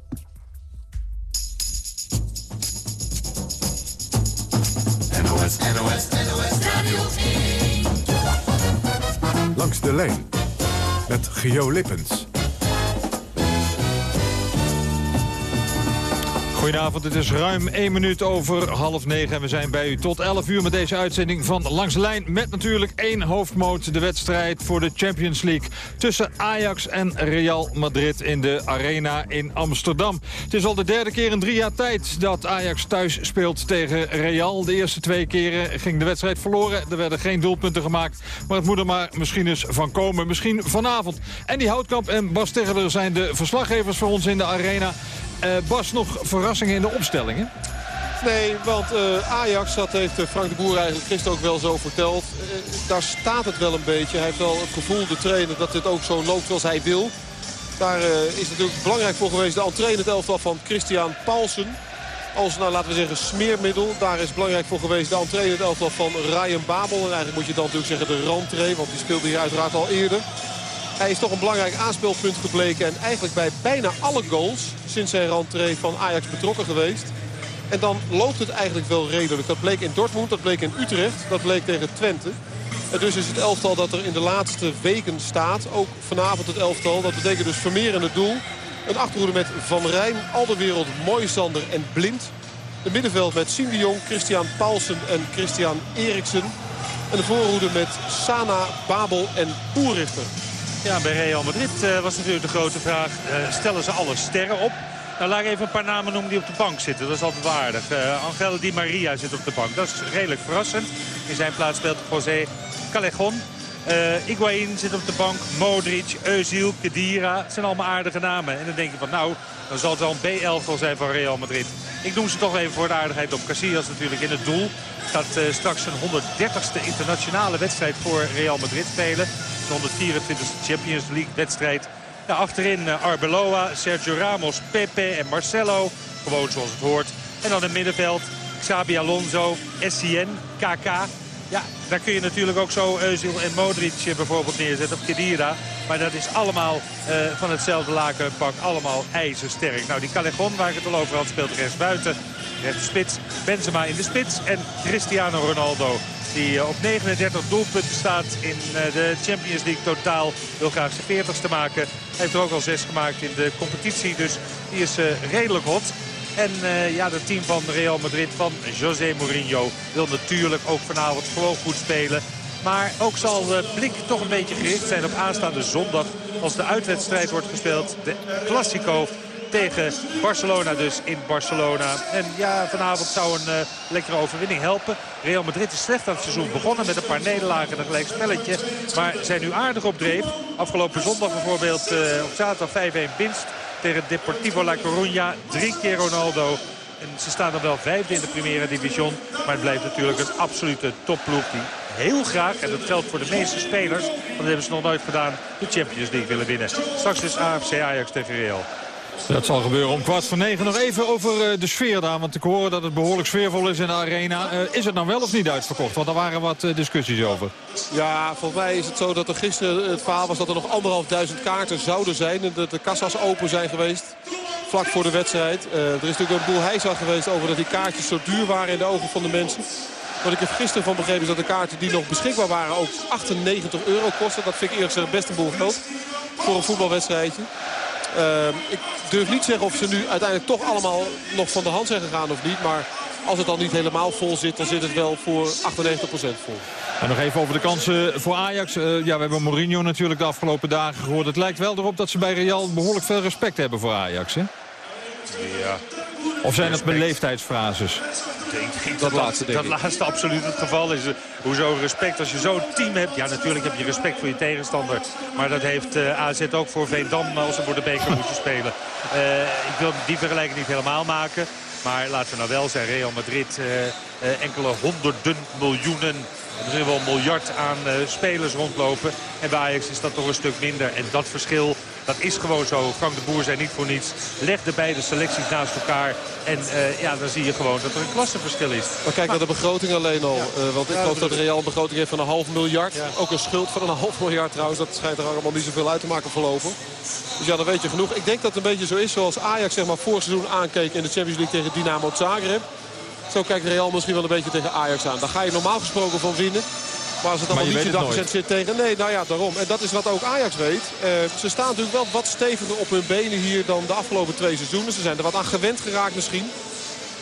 NOS, NOS, NOS Radio 1. Langs de lijn met Geo Lippens. Goedenavond, het is ruim 1 minuut over half 9 en we zijn bij u tot 11 uur met deze uitzending van Langs de Lijn. Met natuurlijk één hoofdmoot, de wedstrijd voor de Champions League tussen Ajax en Real Madrid in de Arena in Amsterdam. Het is al de derde keer in drie jaar tijd dat Ajax thuis speelt tegen Real. De eerste twee keren ging de wedstrijd verloren, er werden geen doelpunten gemaakt. Maar het moet er maar misschien eens van komen, misschien vanavond. En die Houtkamp en Bas Tegeler zijn de verslaggevers voor ons in de Arena. Uh, Bas, nog verrassingen in de opstellingen? Nee, want uh, Ajax, dat heeft Frank de Boer eigenlijk gisteren ook wel zo verteld. Daar staat het wel een beetje. Hij heeft wel het gevoel, de trainer, dat dit ook zo loopt zoals hij wil. Daar is natuurlijk belangrijk voor geweest de entree in het elftal van Christian Paulsen. Als, nou, laten we zeggen, smeermiddel. Daar is belangrijk voor geweest de entree in het elftal van Ryan Babel. En eigenlijk moet je dan natuurlijk zeggen de rentree, want die speelde hier uiteraard al eerder. Hij is toch een belangrijk aanspeelpunt gebleken. En eigenlijk bij bijna alle goals sinds zijn rentree van Ajax betrokken geweest. En dan loopt het eigenlijk wel redelijk. Dat bleek in Dortmund, dat bleek in Utrecht, dat bleek tegen Twente. En dus is het elftal dat er in de laatste weken staat. Ook vanavond het elftal. Dat betekent dus Vermeer in het doel. Een achterhoede met Van Rijn, Alderwereld, Moisander en Blind. Het middenveld met Siem de Jong, Christian Paulsen en Christian Eriksen. En de voorhoede met Sana, Babel en Boerrichter. Ja, bij Real Madrid uh, was natuurlijk de grote vraag. Uh, stellen ze alle sterren op? Nou, laat ik even een paar namen noemen die op de bank zitten. Dat is altijd waardig. Uh, Angel Di Maria zit op de bank. Dat is redelijk verrassend. In zijn plaats speelt José Callejon. Uh, Higuain zit op de bank. Modric, Özil, Kedira. Het zijn allemaal aardige namen. En dan denk je van nou, dan zal het wel een B11 zijn van Real Madrid. Ik noem ze toch even voor de aardigheid op. Casillas natuurlijk in het doel. Gaat uh, straks een 130ste internationale wedstrijd voor Real Madrid spelen. De 124ste Champions League wedstrijd. Achterin uh, Arbeloa, Sergio Ramos, Pepe en Marcelo. Gewoon zoals het hoort. En dan in het middenveld Xabi Alonso, SCN, KK. Ja, daar kun je natuurlijk ook zo Özil en Modric bijvoorbeeld neerzetten. Of Kedira. Maar dat is allemaal uh, van hetzelfde lakenpak. Allemaal ijzersterk. Nou, die Callejon waar ik het al over had speelt rechts buiten. Rechts spits. Benzema in de spits. En Cristiano Ronaldo. Die op 39 doelpunten staat in de Champions League totaal. Wil graag zijn 40ste maken. Hij heeft er ook al 6 gemaakt in de competitie. Dus die is redelijk hot. En uh, ja, het team van Real Madrid van José Mourinho wil natuurlijk ook vanavond gewoon goed spelen. Maar ook zal de blik toch een beetje gericht zijn op aanstaande zondag. Als de uitwedstrijd wordt gespeeld. De Classico tegen Barcelona dus in Barcelona. En ja, vanavond zou een uh, lekkere overwinning helpen. Real Madrid is slecht aan het seizoen begonnen met een paar nederlagen en een gelijk spelletje. Maar zijn nu aardig op dreef. Afgelopen zondag bijvoorbeeld uh, op zaterdag 5-1 winst tegen Deportivo La Coruña. Drie keer Ronaldo. En ze staan dan wel vijfde in de Primera Division. Maar het blijft natuurlijk een absolute topploeg die heel graag, en dat geldt voor de meeste spelers... want dat hebben ze nog nooit gedaan, de Champions League willen winnen. Straks is AFC Ajax tegen Real. Dat zal gebeuren om kwart voor negen. Nog even over de sfeer daar. Want ik hoor dat het behoorlijk sfeervol is in de arena. is het nou wel of niet uitverkocht? Want daar waren wat discussies over. Ja, volgens mij is het zo dat er gisteren het verhaal was dat er nog anderhalfduizend kaarten zouden zijn. En dat de kassas open zijn geweest vlak voor de wedstrijd. er is natuurlijk een boel heisa geweest over dat die kaartjes zo duur waren in de ogen van de mensen. Wat ik er gisteren van begrepen is dat de kaarten die nog beschikbaar waren ook 98 euro kosten. Dat vind ik eerlijk gezegd best een boel geld voor een voetbalwedstrijdje. Uh, ik durf niet zeggen of ze nu uiteindelijk toch allemaal nog van de hand zijn gegaan of niet. Maar als het dan niet helemaal vol zit, dan zit het wel voor 98% vol. En nog even over de kansen voor Ajax. Uh, ja, we hebben Mourinho natuurlijk de afgelopen dagen gehoord. Het lijkt wel erop dat ze bij Real behoorlijk veel respect hebben voor Ajax, hè? Ja, of zijn het beleefdheidsfrases? Ik dat, dat, laatste, dat laatste absoluut het geval is. Hoezo respect als je zo'n team hebt. Ja, natuurlijk heb je respect voor je tegenstander. Maar dat heeft uh, eh, AZ ook voor Veendam als ze voor de beker moeten spelen. Uh, ik wil die vergelijking niet helemaal maken. Maar laten we nou wel zijn, Real Madrid uh, enkele honderden miljoenen misschien wel een miljard aan spelers rondlopen. En bij Ajax is dat toch een stuk minder. En dat verschil dat is gewoon zo. Frank de Boer zei niet voor niets. Leg de beide selecties naast elkaar. En uh, ja, dan zie je gewoon dat er een klassenverschil is. Maar kijk naar de begroting alleen al. Ja. Uh, want ik geloof dat Real een begroting heeft van een half miljard. Ja. Ook een schuld van een half miljard trouwens. Dat schijnt er allemaal niet zoveel uit te maken voorlopig. Dus ja, dan weet je genoeg. Ik denk dat het een beetje zo is zoals Ajax zeg maar, seizoen aankeek in de Champions League tegen Dynamo Zagreb. Zo kijkt Real misschien wel een beetje tegen Ajax aan. Daar ga je normaal gesproken van winnen. Maar als het allemaal niet je dag zit tegen... Nee, nou ja, daarom. En dat is wat ook Ajax weet. Uh, ze staan natuurlijk wel wat steviger op hun benen hier dan de afgelopen twee seizoenen. Ze zijn er wat aan gewend geraakt misschien.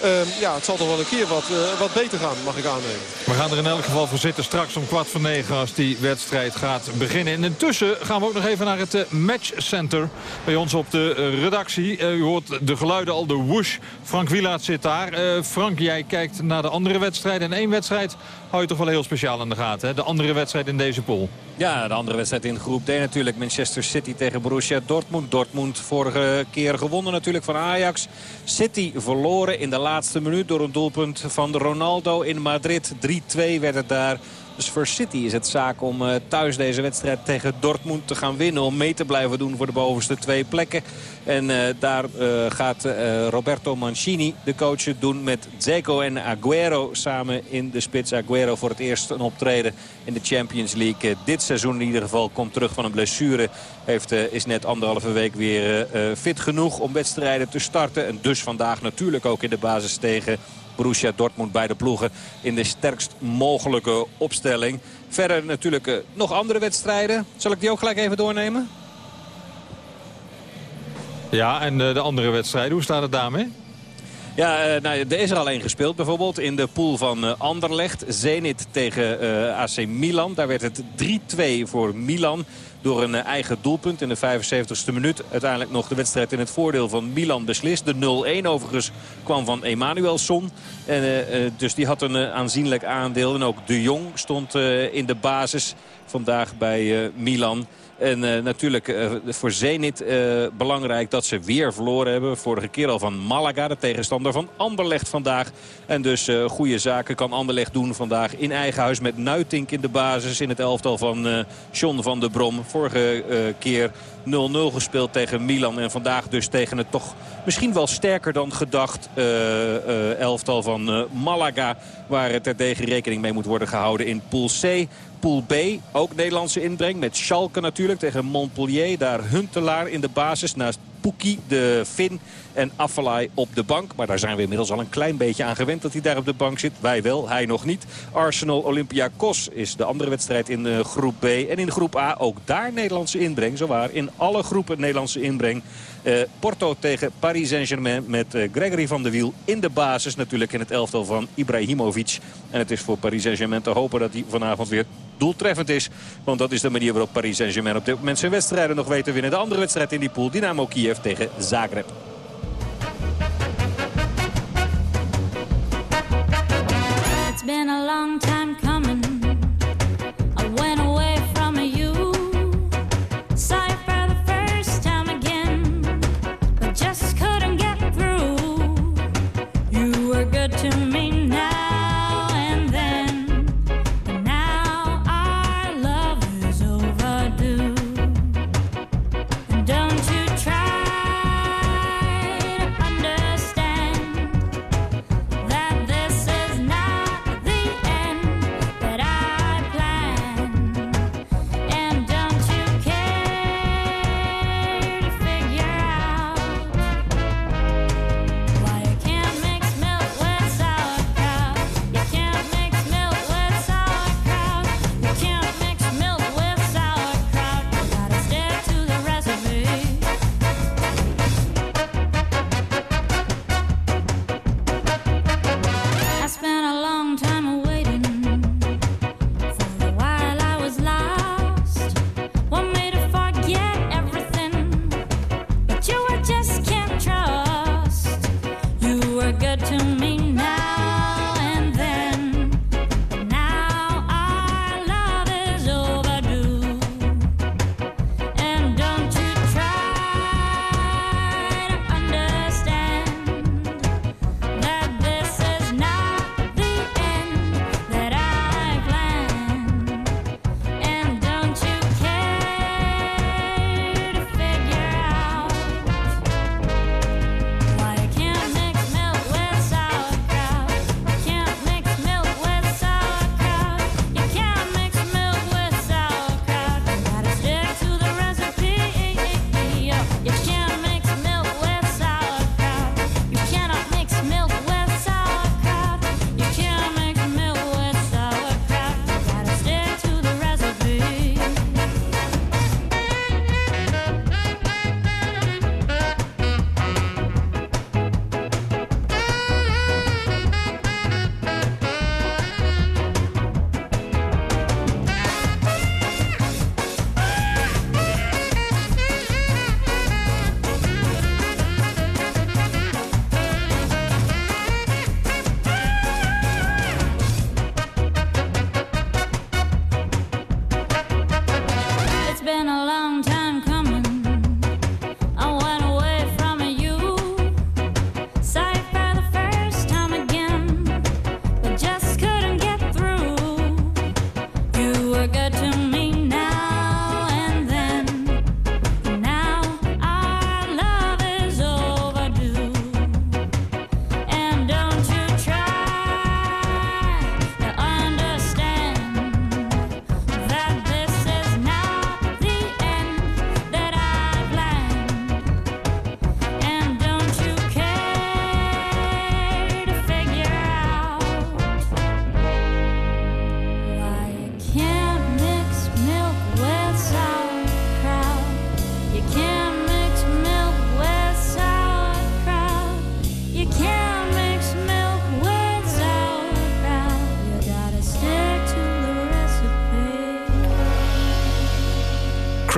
Uh, ja, het zal toch wel een keer wat, uh, wat beter gaan, mag ik aannemen. We gaan er in elk geval voor zitten straks om kwart voor negen als die wedstrijd gaat beginnen. En intussen gaan we ook nog even naar het uh, matchcenter bij ons op de redactie. u hoort de geluiden al, de whoosh. Frank Wielaert zit daar. Frank, jij kijkt naar de andere wedstrijden. En één wedstrijd hou je toch wel heel speciaal in de gaten. Hè? De andere wedstrijd in deze pool. Ja, de andere wedstrijd in groep D natuurlijk. Manchester City tegen Borussia Dortmund. Dortmund vorige keer gewonnen natuurlijk van Ajax. City verloren in de laatste minuut door een doelpunt van Ronaldo in Madrid. 3-2 werd het daar. Voor City is het zaak om uh, thuis deze wedstrijd tegen Dortmund te gaan winnen. Om mee te blijven doen voor de bovenste twee plekken. En uh, daar uh, gaat Roberto Mancini de coach doen met Zeko en Aguero samen in de spits. Aguero voor het eerst een optreden in de Champions League. dit seizoen in ieder geval komt terug van een blessure. Heeft, is net anderhalve week weer fit genoeg om wedstrijden te starten. En dus vandaag natuurlijk ook in de basis tegen Borussia Dortmund bij de ploegen in de sterkst mogelijke opstelling. Verder natuurlijk uh, nog andere wedstrijden. Zal ik die ook gelijk even doornemen? Ja, en uh, de andere wedstrijden, hoe staat het daarmee? Ja, uh, nou, er is er al één gespeeld bijvoorbeeld in de pool van uh, Anderlecht. Zenit tegen uh, AC Milan. Daar werd het 3-2 voor Milan door een eigen doelpunt in de 75ste minuut. Uiteindelijk nog de wedstrijd in het voordeel van Milan beslist. De 0-1 overigens kwam van Emanuelsson. En, dus die had een aanzienlijk aandeel. En ook De Jong stond in de basis vandaag bij Milan. En uh, natuurlijk uh, voor Zenit uh, belangrijk dat ze weer verloren hebben. Vorige keer al van Malaga, de tegenstander van Anderlecht vandaag. En dus goede zaken kan Anderlecht doen vandaag in eigen huis met Nuitink in de basis. In het elftal van John van der Brom. Vorige keer 0-0 gespeeld tegen Milan. En vandaag dus tegen het toch misschien wel sterker dan gedacht elftal van Malaga. Waar het er tegen rekening mee moet worden gehouden in Pool C. Pool B, ook Nederlandse inbreng. Met Schalke natuurlijk tegen Montpellier. Daar Huntelaar in de basis naast Poekie, de Fin en Affalay op de bank. Maar daar zijn we inmiddels al een klein beetje aan gewend dat hij daar op de bank zit. Wij wel, hij nog niet. Arsenal Olympiakos is de andere wedstrijd in uh, groep B. En in groep A ook daar Nederlandse inbreng. Zowaar in alle groepen Nederlandse inbreng. Uh, Porto tegen Paris Saint-Germain met uh, Gregory van der Wiel in de basis. Natuurlijk in het elftal van Ibrahimovic. En het is voor Paris Saint-Germain te hopen dat hij vanavond weer doeltreffend is. Want dat is de manier waarop Paris Saint-Germain op dit moment zijn wedstrijden nog weet te winnen. De andere wedstrijd in die pool, Dynamo Kiev tegen Zagreb. It's been a long time coming. I went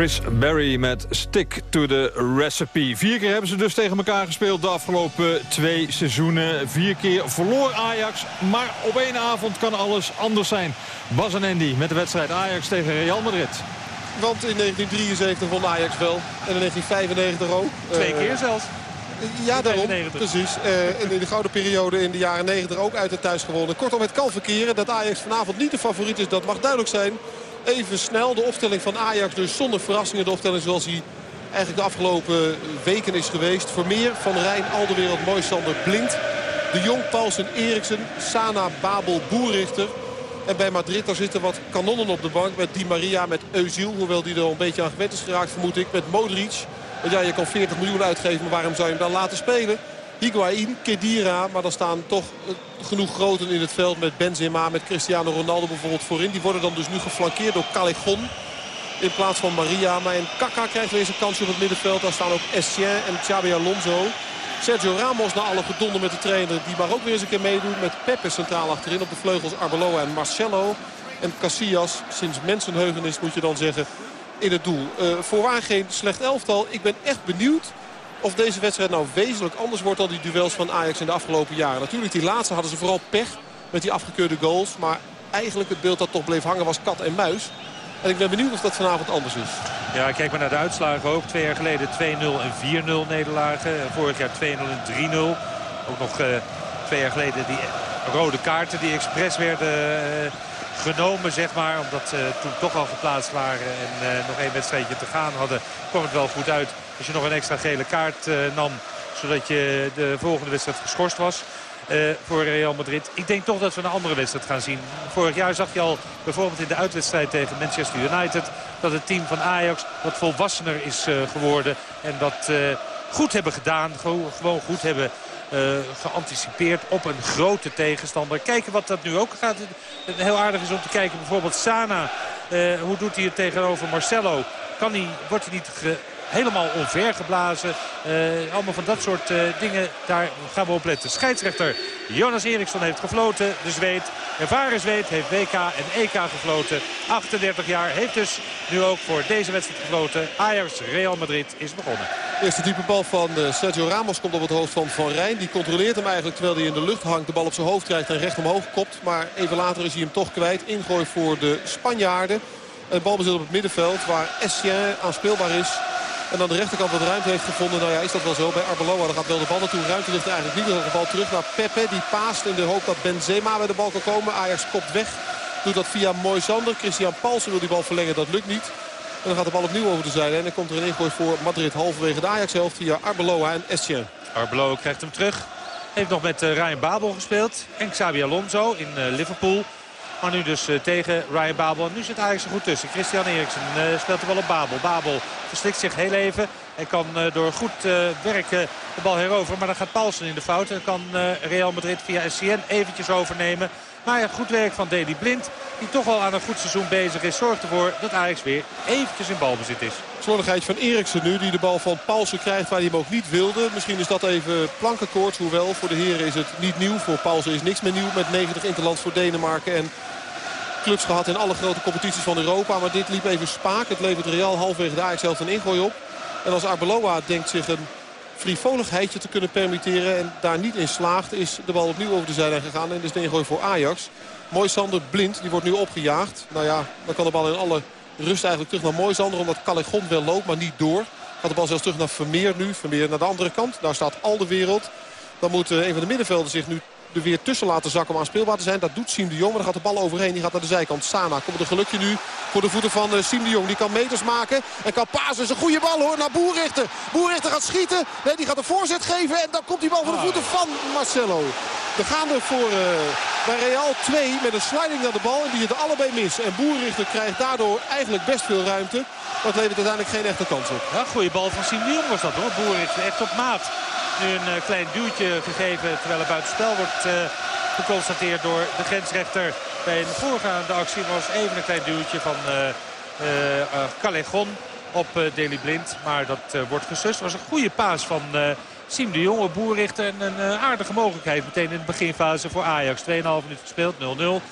Chris Berry met Stick to the Recipe. Vier keer hebben ze dus tegen elkaar gespeeld de afgelopen twee seizoenen. Vier keer verloor Ajax, maar op één avond kan alles anders zijn. Bas en Andy met de wedstrijd Ajax tegen Real Madrid. Want in 1973 won Ajax wel. En in 1995 ook. Twee Uh, keer zelfs. Ja, daarom. 99. Precies. Eh, en in de gouden periode in de jaren 90 ook uit het thuis gewonnen. Kortom, het kan verkeren. Dat Ajax vanavond niet de favoriet is, dat mag duidelijk zijn. Even snel de opstelling van Ajax. Dus zonder verrassingen de opstelling zoals hij eigenlijk de afgelopen weken is geweest. Vermeer, Van Rijn, Alderwereld, Moisander, Blind. De Jong, Paulsen, Eriksen, Sana, Babel, Boerrichter. En bij Madrid daar zitten wat kanonnen op de bank. Met Di Maria, met Eusiel. Hoewel die er al een beetje aan gewend is geraakt vermoed ik. Met Modric. Want ja, je kan 40 miljoen uitgeven. Maar waarom zou je hem dan laten spelen? Higuain, Kedira. Maar dan staan toch eh, genoeg groten in het veld. Met Benzema, met Cristiano Ronaldo bijvoorbeeld voorin. Die worden dan dus nu geflankeerd door Callejon. In plaats van Maria. Maar en Kaka krijgt weer eens een kansje op het middenveld. Daar staan ook Essien en Xabi Alonso. Sergio Ramos na alle gedonder met de trainer. Die mag ook weer eens een keer meedoen. Met Pepe centraal achterin op de vleugels Arbeloa en Marcelo. En Casillas, sinds mensenheugenis moet je dan zeggen, in het doel. Uh, voorwaar geen slecht elftal. Ik ben echt benieuwd of deze wedstrijd nou wezenlijk anders wordt dan die duels van Ajax in de afgelopen jaren. Natuurlijk, die laatste hadden ze vooral pech met die afgekeurde goals. Maar eigenlijk het beeld dat toch bleef hangen was kat en muis. En ik ben benieuwd of dat vanavond anders is. Ja, kijk maar naar de uitslagen ook. Twee jaar geleden 2-0 en 4-0 nederlagen. Vorig jaar 2-0 en 3-0. Ook nog uh, twee jaar geleden die rode kaarten die expres werden uh, genomen, zeg maar. Omdat ze toen toch al geplaatst waren en uh, nog één wedstrijdje te gaan hadden. kwam het wel goed uit als je nog een extra gele kaart nam. Zodat je de volgende wedstrijd geschorst was. Uh, voor Real Madrid. Ik denk toch dat we een andere wedstrijd gaan zien. Vorig jaar zag je al bijvoorbeeld in de uitwedstrijd tegen Manchester United... dat het team van Ajax wat volwassener is uh, geworden. En dat goed hebben gedaan. Gewoon goed hebben geanticipeerd op een grote tegenstander. Kijken wat dat nu ook gaat. Heel aardig is om te kijken bijvoorbeeld Sana. hoe doet hij het tegenover Marcelo? Kan hij, wordt hij niet helemaal onvergeblazen. Uh, allemaal van dat soort uh, dingen, daar gaan we op letten. Scheidsrechter Jonas Eriksson heeft gefloten. De Zweed, ervaren Zweed, heeft WK en EK gefloten. 38 jaar, heeft dus nu ook voor deze wedstrijd gefloten. Ajax Real Madrid is begonnen. Eerste diepe bal van uh, Sergio Ramos komt op het hoofd van Van Rijn. Die controleert hem eigenlijk terwijl hij in de lucht hangt. De bal op zijn hoofd krijgt en recht omhoog kopt. Maar even later is hij hem toch kwijt. Ingooi voor de Spanjaarden. En de bal bezit op het middenveld waar Essien aanspeelbaar is. En aan de rechterkant wat ruimte heeft gevonden. Nou ja, is dat wel zo. Bij Arbeloa dan gaat wel de bal naartoe. Ruimte ligt eigenlijk niet. Dan de bal terug naar Pepe. Die paast in de hoop dat Benzema bij de bal kan komen. Ajax kopt weg. Doet dat via Moisander. Christian Paulsen wil die bal verlengen. Dat lukt niet. En dan gaat de bal opnieuw over de zijde. En dan komt er een ingooi voor Madrid. Halverwege de Ajax-helft via Arbeloa en Essien. Arbeloa krijgt hem terug. Heeft nog met uh, Ryan Babel gespeeld. En Xabi Alonso in uh, Liverpool. Maar nu dus uh, tegen Ryan Babel. En nu zit Ajax er goed tussen. Christian Eriksen uh, speelt er wel op Babel. Babel verslikt zich heel even. En kan uh, door goed werken de bal heroveren. Maar dan gaat Paulsen in de fout. En kan Real Madrid via SCN eventjes overnemen. Maar ja, goed werk van Deli Blind. Die toch al aan een goed seizoen bezig is. Zorgt ervoor dat Ajax weer eventjes in balbezit is. Slordigheid van Eriksen nu. Die de bal van Paulsen krijgt waar hij hem ook niet wilde. Misschien is dat even plankenkoorts. Hoewel voor de heren is het niet nieuw. Voor Paulsen is niks meer nieuw. Met 90 interlands voor Denemarken. En clubs gehad in alle grote competities van Europa. Maar dit liep even spaak. Het levert Real halfwege de Ajax een ingooi op. En als Arbeloa denkt zich een frivoligheidje te kunnen permitteren... en daar niet in slaagt, is de bal opnieuw over de zijlijn gegaan. En dus de ingooi voor Ajax. Moisander blind, die wordt nu opgejaagd. Nou ja, dan kan de bal in alle rust eigenlijk terug naar Moisander... omdat Callejon wel loopt, maar niet door. Gaat de bal zelfs terug naar Vermeer nu. Vermeer naar de andere kant. Daar staat al de wereld. Dan moet een van de middenvelden zich nu er weer tussen laten zakken om aanspeelbaar te zijn. Dat doet Siem de Jong, maar dan gaat de bal overheen. Die gaat naar de zijkant. Sana komt een gelukje nu voor de voeten van uh, Siem de Jong. Die kan meters maken en kan pasen. is een goede bal hoor naar Boerrichter. Boerrichter gaat schieten. Nee, die gaat een voorzet geven. En dan komt die bal voor de voeten van Marcelo. We gaan er voor uh, bij Real 2 met een sliding naar de bal. En die het allebei mis. En Boerrichter krijgt daardoor eigenlijk best veel ruimte. Dat levert uiteindelijk geen echte kans op. Ja, goede bal van Siem de Jong was dat hoor. Boerrichter echt op maat nu een uh, klein duwtje gegeven terwijl er buitenspel wordt uh, geconstateerd door de grensrechter. Bij een voorgaande actie was even een klein duwtje van uh, Callejon op Deli Blind. Maar dat wordt gesust. Het was een goede paas van Siem de Jonge, boerrichter. En een aardige mogelijkheid meteen in de beginfase voor Ajax. 2,5 minuten gespeeld, 0-0.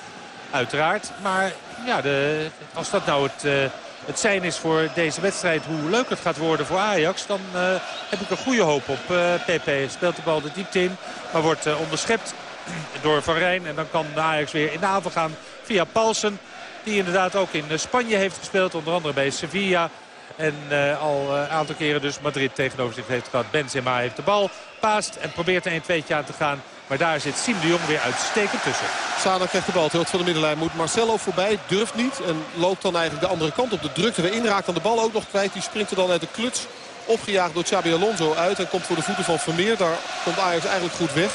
Uiteraard. Maar ja, de, als dat nou het het zijn is voor deze wedstrijd hoe leuk het gaat worden voor Ajax... dan uh, heb ik een goede hoop op. Uh, PP speelt de bal de diepte in, maar wordt uh, onderschept door Van. En dan kan Ajax weer in de aanval gaan via Paulsen. Die inderdaad ook in Spanje heeft gespeeld, onder andere bij Sevilla. En al een aantal keren dus Madrid tegenover zich heeft gehad. Benzema heeft de bal, paast en probeert er een tweetje aan te gaan. Maar daar zit Siem de Jong weer uitstekend tussen. Sana krijgt de bal, het van de middenlijn. Moet Marcelo voorbij, durft niet. En loopt dan eigenlijk de andere kant op de drukte weer in. Raakt aan de bal ook nog kwijt. Die springt er dan uit de kluts. Opgejaagd door Xabi Alonso uit. En komt voor de voeten van Vermeer. Daar komt Ajax eigenlijk goed weg.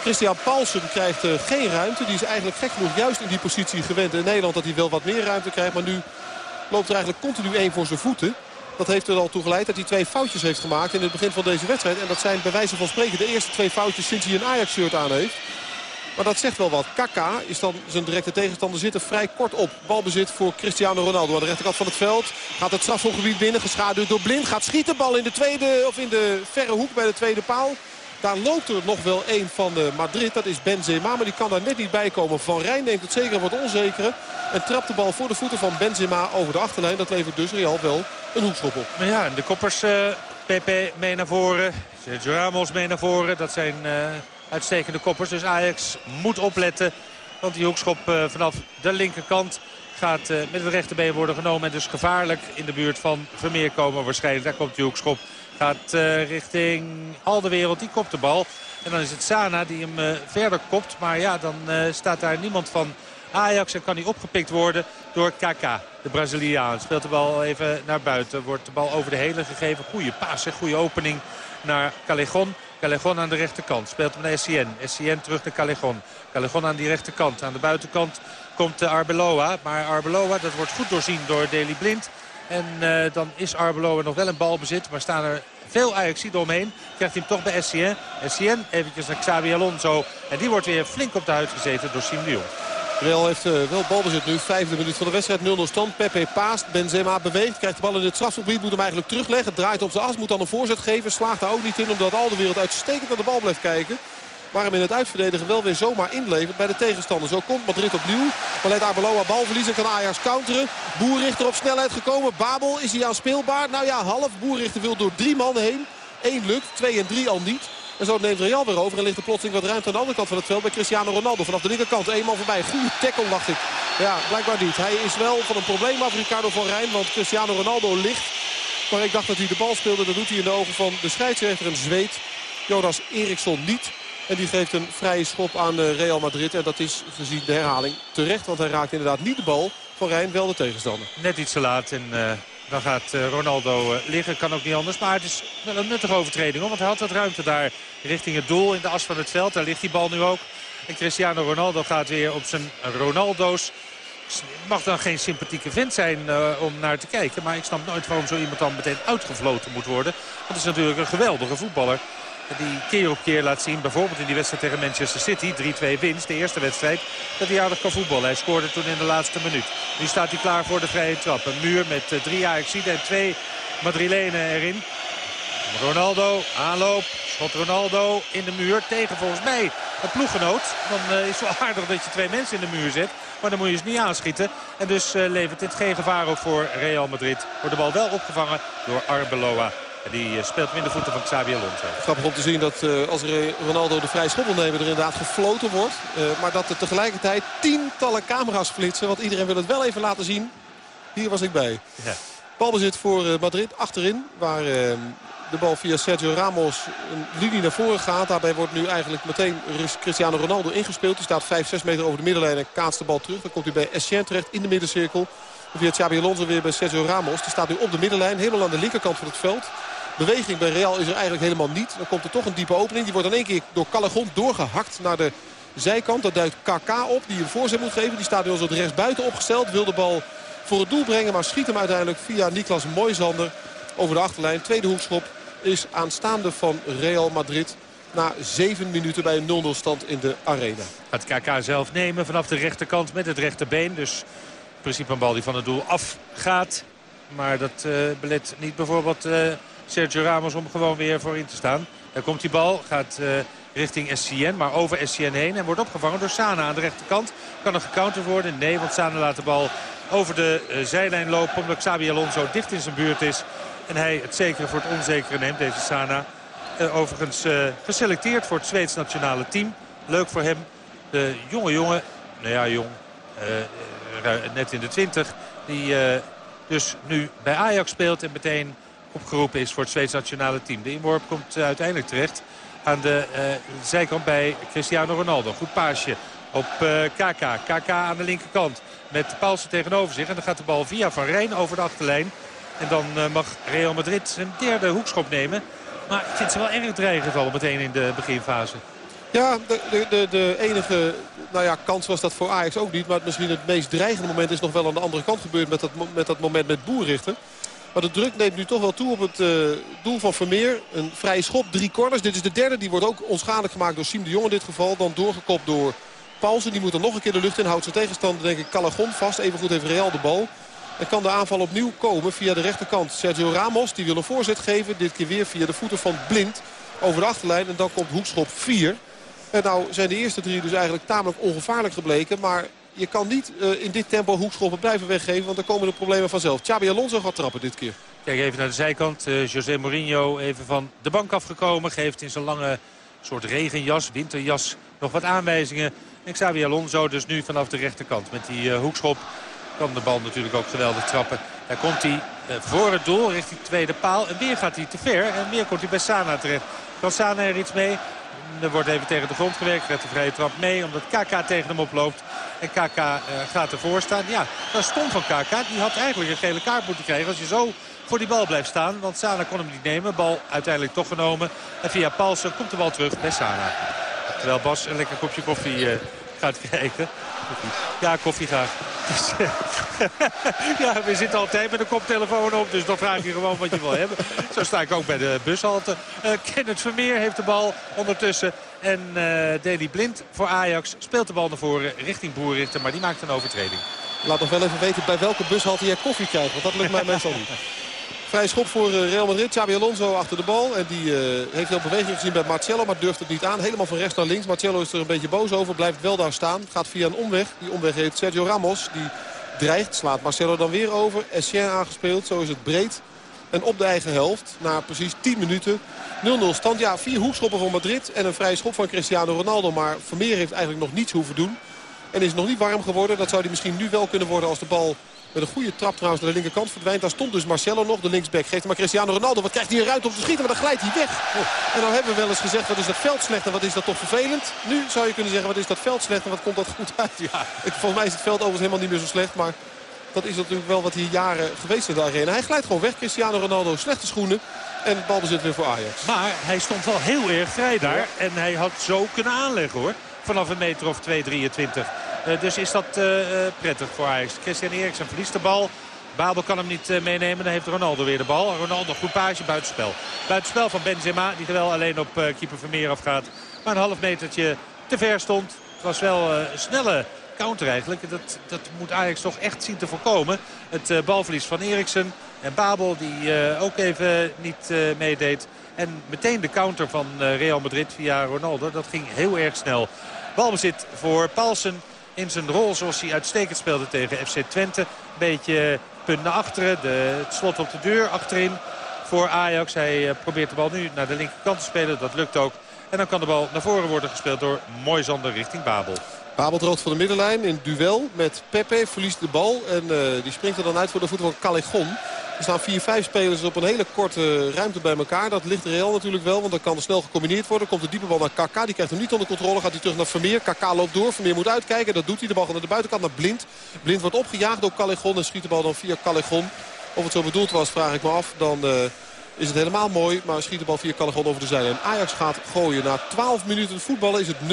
Christian Paulsen krijgt uh, geen ruimte. Die is eigenlijk gek genoeg juist in die positie gewend in Nederland. Dat hij wel wat meer ruimte krijgt. Maar nu loopt er eigenlijk continu één voor zijn voeten. Dat heeft er al toe geleid dat hij twee foutjes heeft gemaakt in het begin van deze wedstrijd. En dat zijn bij wijze van spreken de eerste twee foutjes sinds hij een Ajax-shirt aan heeft. Maar dat zegt wel wat. Kaka is dan zijn directe tegenstander zitten vrij kort op. Balbezit voor Cristiano Ronaldo aan de rechterkant van het veld. Gaat het strafschopgebied binnen, geschaduwd door Blind. Gaat schieten, bal in de tweede of in de verre hoek bij de tweede paal. Daar loopt er nog wel één van Madrid. Dat is Benzema, maar die kan daar net niet bij komen. Van Rijn neemt het zeker wat onzekere. En trapt de bal voor de voeten van Benzema over de achterlijn. Dat levert dus Real wel een hoekschop op. Maar ja, de koppers uh, Pepe mee naar voren. Sergio Ramos mee naar voren. Dat zijn uh, uitstekende koppers. Dus Ajax moet opletten. Want die hoekschop vanaf de linkerkant gaat met het rechterbeen worden genomen. En dus gevaarlijk in de buurt van Vermeer komen waarschijnlijk. Daar komt die hoekschop. Gaat richting al de wereld. Die kopt de bal. En dan is het Sana die hem verder kopt. Maar ja, dan staat daar niemand van Ajax. En kan hij opgepikt worden door Kaka, de Braziliaan. Speelt de bal even naar buiten. Wordt de bal over de hele gegeven. Goede paas, goede opening naar Callejon. Callejon aan de rechterkant. Speelt hem naar SCN. SCN terug naar Callejon. Callejon aan die rechterkant. Aan de buitenkant komt Arbeloa. Maar Arbeloa, dat wordt goed doorzien door Deli Blind. En uh, dan is Arbeloa nog wel een balbezit. Maar staan er veel Ajaxiden omheen. Krijgt hij hem toch bij SCN. SCN eventjes naar Xabi Alonso. En die wordt weer flink op de huid gezeten door Siem de Jong. Real heeft uh, wel balbezit nu. Vijfde minuut van de wedstrijd. 0-0 stand. Pepe paast. Benzema beweegt. Krijgt de bal in het strafgebied. Moet hem eigenlijk terugleggen. Draait op zijn as. Moet dan een voorzet geven. Slaagt daar ook niet in. Omdat al de wereld uitstekend naar de bal blijft kijken. Maar hem in het uitverdedigen wel weer zomaar inlevert bij de tegenstander. Zo komt Madrid opnieuw. Maar leidt Arbeloa balverlies en kan Ajax counteren. Boerrichter op snelheid gekomen. Babel is hij aanspeelbaar. Nou ja, half. Boerrichter wil door drie man heen. Eén lukt. Twee en drie al niet. En zo neemt Real weer over en ligt er plotseling wat ruimte aan de andere kant van het veld bij Cristiano Ronaldo. Vanaf de linkerkant, eenmaal voorbij. Goede tackle dacht ik. Ja, blijkbaar niet. Hij is wel van een probleem af Ricardo van Rijn, want Cristiano Ronaldo ligt. Maar ik dacht dat hij de bal speelde. Dat doet hij in de ogen van de scheidsrechter en zweet. Jonas Eriksson niet. En die geeft een vrije schop aan Real Madrid. En dat is gezien de herhaling terecht. Want hij raakt inderdaad niet de bal. Van Rijn wel de tegenstander. Net iets te laat. En uh, dan gaat uh, Ronaldo liggen. Kan ook niet anders. Maar het is wel een nuttige overtreding. Hoor, want hij had wat ruimte daar richting het doel in de as van het veld. Daar ligt die bal nu ook. En Cristiano Ronaldo gaat weer op zijn Ronaldo's. Het mag dan geen sympathieke vent zijn om naar te kijken. Maar ik snap nooit waarom zo iemand dan meteen uitgefloten moet worden. Het is natuurlijk een geweldige voetballer. Die keer op keer laat zien, bijvoorbeeld in die wedstrijd tegen Manchester City. 3-2 winst, de eerste wedstrijd. Dat hij aardig kan voetballen. Hij scoorde toen in de laatste minuut. Nu staat hij klaar voor de vrije trap. Een muur met uh, drie Ajaxiden en twee Madrilenen erin. Ronaldo, aanloop, schot Ronaldo in de muur tegen volgens mij een ploeggenoot. Dan uh, is het wel aardig dat je twee mensen in de muur zet. Maar dan moet je ze niet aanschieten. En dus uh, levert dit geen gevaar op voor Real Madrid. Wordt de bal wel opgevangen door Arbeloa. En die speelt hem in de voeten van Xabi Alonso. Grappig om te zien dat uh, als Ronaldo de vrij schop wil nemen er inderdaad gefloten wordt. Uh, maar dat er tegelijkertijd tientallen camera's flitsen. Want iedereen wil het wel even laten zien. Hier was ik bij. Ja. Balbezit voor uh, Madrid achterin. Waar de bal via Sergio Ramos een linie naar voren gaat. Daarbij wordt nu eigenlijk meteen Cristiano Ronaldo ingespeeld. Die staat 5, 6 meter over de middenlijn en kaatst de bal terug. Dan komt hij bij Essien terecht in de middencirkel. Via Xabi Alonso weer bij Sergio Ramos. Die staat nu op de middenlijn, helemaal aan de linkerkant van het veld. Beweging bij Real is er eigenlijk helemaal niet. Dan komt er toch een diepe opening. Die wordt in één keer door Callejón doorgehakt naar de zijkant. Dat duikt KK op, die een voorzet moet geven. Die staat nu als rechts buiten opgesteld. Wil de bal voor het doel brengen, maar schiet hem uiteindelijk via Niklas Moisander over de achterlijn. Tweede hoekschop is aanstaande van Real Madrid. Na zeven minuten bij een 0-0 stand in de arena. Gaat KK zelf nemen vanaf de rechterkant met het rechterbeen. Dus in principe een bal die van het doel afgaat. Maar dat uh, belet niet bijvoorbeeld uh, Sergio Ramos om gewoon weer voorin te staan. Daar komt die bal, gaat uh, richting SCN, maar over SCN heen. En wordt opgevangen door Sana aan de rechterkant. Kan er gecounterd worden? Nee, want Sana laat de bal over de uh, zijlijn lopen. Omdat Xabi Alonso dicht in zijn buurt is. En hij het zekere voor het onzekere neemt, deze Sana. Uh, overigens geselecteerd voor het Zweeds nationale team. Leuk voor hem. De jonge jongen, nou ja jong, net in de 20. Die dus nu bij Ajax speelt en meteen opgeroepen is voor het Zweeds nationale team. De inworp komt uiteindelijk terecht aan de zijkant bij Cristiano Ronaldo. Goed paasje op KK. KK aan de linkerkant met Paulsen tegenover zich. En dan gaat de bal via Van Rijn over de achterlijn. En dan mag Real Madrid zijn derde hoekschop nemen. Maar ik vind ze wel erg dreigen meteen in de beginfase. Ja, de, de, de, de, enige nou ja, kans was dat voor Ajax ook niet. Maar misschien het meest dreigende moment is nog wel aan de andere kant gebeurd met dat, met dat moment met Boerrichter. Maar de druk neemt nu toch wel toe op het uh, doel van Vermeer. Een vrije schop, drie corners. Dit is de derde. Die wordt ook onschadelijk gemaakt door Siem de Jong in dit geval. Dan doorgekopt door Paulsen. Die moet dan nog een keer de lucht in. Houdt zijn tegenstander denk ik Calagon vast. Evengoed heeft Real de bal. En kan de aanval opnieuw komen via de rechterkant. Sergio Ramos die wil een voorzet geven. Dit keer weer via de voeten van Blind over de achterlijn. En dan komt hoekschop 4. En nou zijn de eerste drie dus eigenlijk tamelijk ongevaarlijk gebleken. Maar je kan niet uh, in dit tempo hoekschoppen blijven weggeven. Want dan komen de problemen vanzelf. Xabi Alonso gaat trappen dit keer. Kijk even naar de zijkant. Uh, José Mourinho even van de bank afgekomen. Geeft in zijn lange soort regenjas, winterjas nog wat aanwijzingen. En Xabi Alonso dus nu vanaf de rechterkant met die uh, hoekschop kan de bal natuurlijk ook geweldig trappen. Daar komt hij voor het doel richting de tweede paal. En weer gaat hij te ver. En weer komt hij bij Sana terecht. Kan Sana er iets mee? Er wordt even tegen de grond gewerkt. Krijgt de vrije trap mee omdat KK tegen hem oploopt. En KK uh, gaat ervoor staan. Ja, dat stom van KK. Die had eigenlijk een gele kaart moeten krijgen als je zo voor die bal blijft staan. Want Sana kon hem niet nemen. Bal uiteindelijk toch genomen. En via Paulsen komt de bal terug bij Sana. Terwijl Bas een lekker kopje koffie uh, gaat krijgen. Ja, koffie graag. Dus, ja, we zitten altijd met een koptelefoon op. Dus dan vraag je gewoon wat je wil hebben. Zo sta ik ook bij de bushalte. Uh, Kenneth Vermeer heeft de bal ondertussen. En uh, Deli Blind voor Ajax speelt de bal naar voren richting Boerrichter. Maar die maakt een overtreding. Laat nog wel even weten bij welke bushalte jij koffie krijgt. Want dat lukt mij meestal niet. Vrij schop voor Real Madrid. Xabi Alonso achter de bal. En die uh, heeft veel beweging gezien bij Marcelo. Maar durft het niet aan. Helemaal van rechts naar links. Marcelo is er een beetje boos over. Blijft wel daar staan. Gaat via een omweg. Die omweg heet Sergio Ramos. Die dreigt. Slaat Marcelo dan weer over. Essien aangespeeld. Zo is het breed. En op de eigen helft. Na precies 10 minuten. 0-0 stand. Ja, vier hoekschoppen voor Madrid. En een vrije schop van Cristiano Ronaldo. Maar Vermeer heeft eigenlijk nog niets hoeven doen. En is nog niet warm geworden. Dat zou hij misschien nu wel kunnen worden als de bal met een goede trap trouwens naar de linkerkant verdwijnt. Daar stond dus Marcelo nog, de linksback. Geeft maar Cristiano Ronaldo. Wat krijgt hij eruit om te schieten? Maar dan glijdt hij weg. En dan hebben we wel eens gezegd, wat is dat veld slecht en wat is dat toch vervelend. Nu zou je kunnen zeggen, wat is dat veld slecht en wat komt dat goed uit. Ja, volgens mij is het veld overigens helemaal niet meer zo slecht. Maar dat is natuurlijk wel wat hier jaren geweest in de arena. Hij glijdt gewoon weg. Cristiano Ronaldo, slechte schoenen. En het balbezit weer voor Ajax. Maar hij stond wel heel erg vrij daar. En hij had zo kunnen aanleggen hoor. Vanaf een meter of 2,23. Uh, dus is dat uh, prettig voor Ajax. Christian Eriksen verliest de bal. Babel kan hem niet meenemen. Dan heeft Ronaldo weer de bal. Ronaldo goed paasje buitenspel. Buitenspel van Benzema. Die wel alleen op keeper Vermeer afgaat. Maar een half metertje te ver stond. Het was wel een snelle counter eigenlijk. Dat, dat moet Ajax toch echt zien te voorkomen. Het balverlies van Eriksen. En Babel die ook even niet meedeed. En meteen de counter van Real Madrid via Ronaldo. Dat ging heel erg snel. Balbezit voor Paulsen in zijn rol zoals hij uitstekend speelde tegen FC Twente. Beetje punt naar achteren. De, het slot op de deur achterin voor Ajax. Hij probeert de bal nu naar de linkerkant te spelen. Dat lukt ook. En dan kan de bal naar voren worden gespeeld door Moisander richting Babel. Babel droogt van de middenlijn in duel met Pepe. Verliest de bal en die springt er dan uit voor de voeten van Callejon. Er staan vier, vijf spelers op een hele korte ruimte bij elkaar. Dat ligt reëel natuurlijk wel, want dan kan snel gecombineerd worden. Komt de diepe bal naar Kaka, die krijgt hem niet onder controle. Gaat hij terug naar Vermeer. Kaka loopt door, Vermeer moet uitkijken. Dat doet hij, de bal gaat naar de buitenkant, naar Blind. Blind wordt opgejaagd door Callejon en schiet de bal dan via Callejon. Of het zo bedoeld was, vraag ik me af. Dan uh, is het helemaal mooi, maar schiet de bal via Callejon over de zijlijn. Ajax gaat gooien. Na 12 minuten voetballen is het 0-0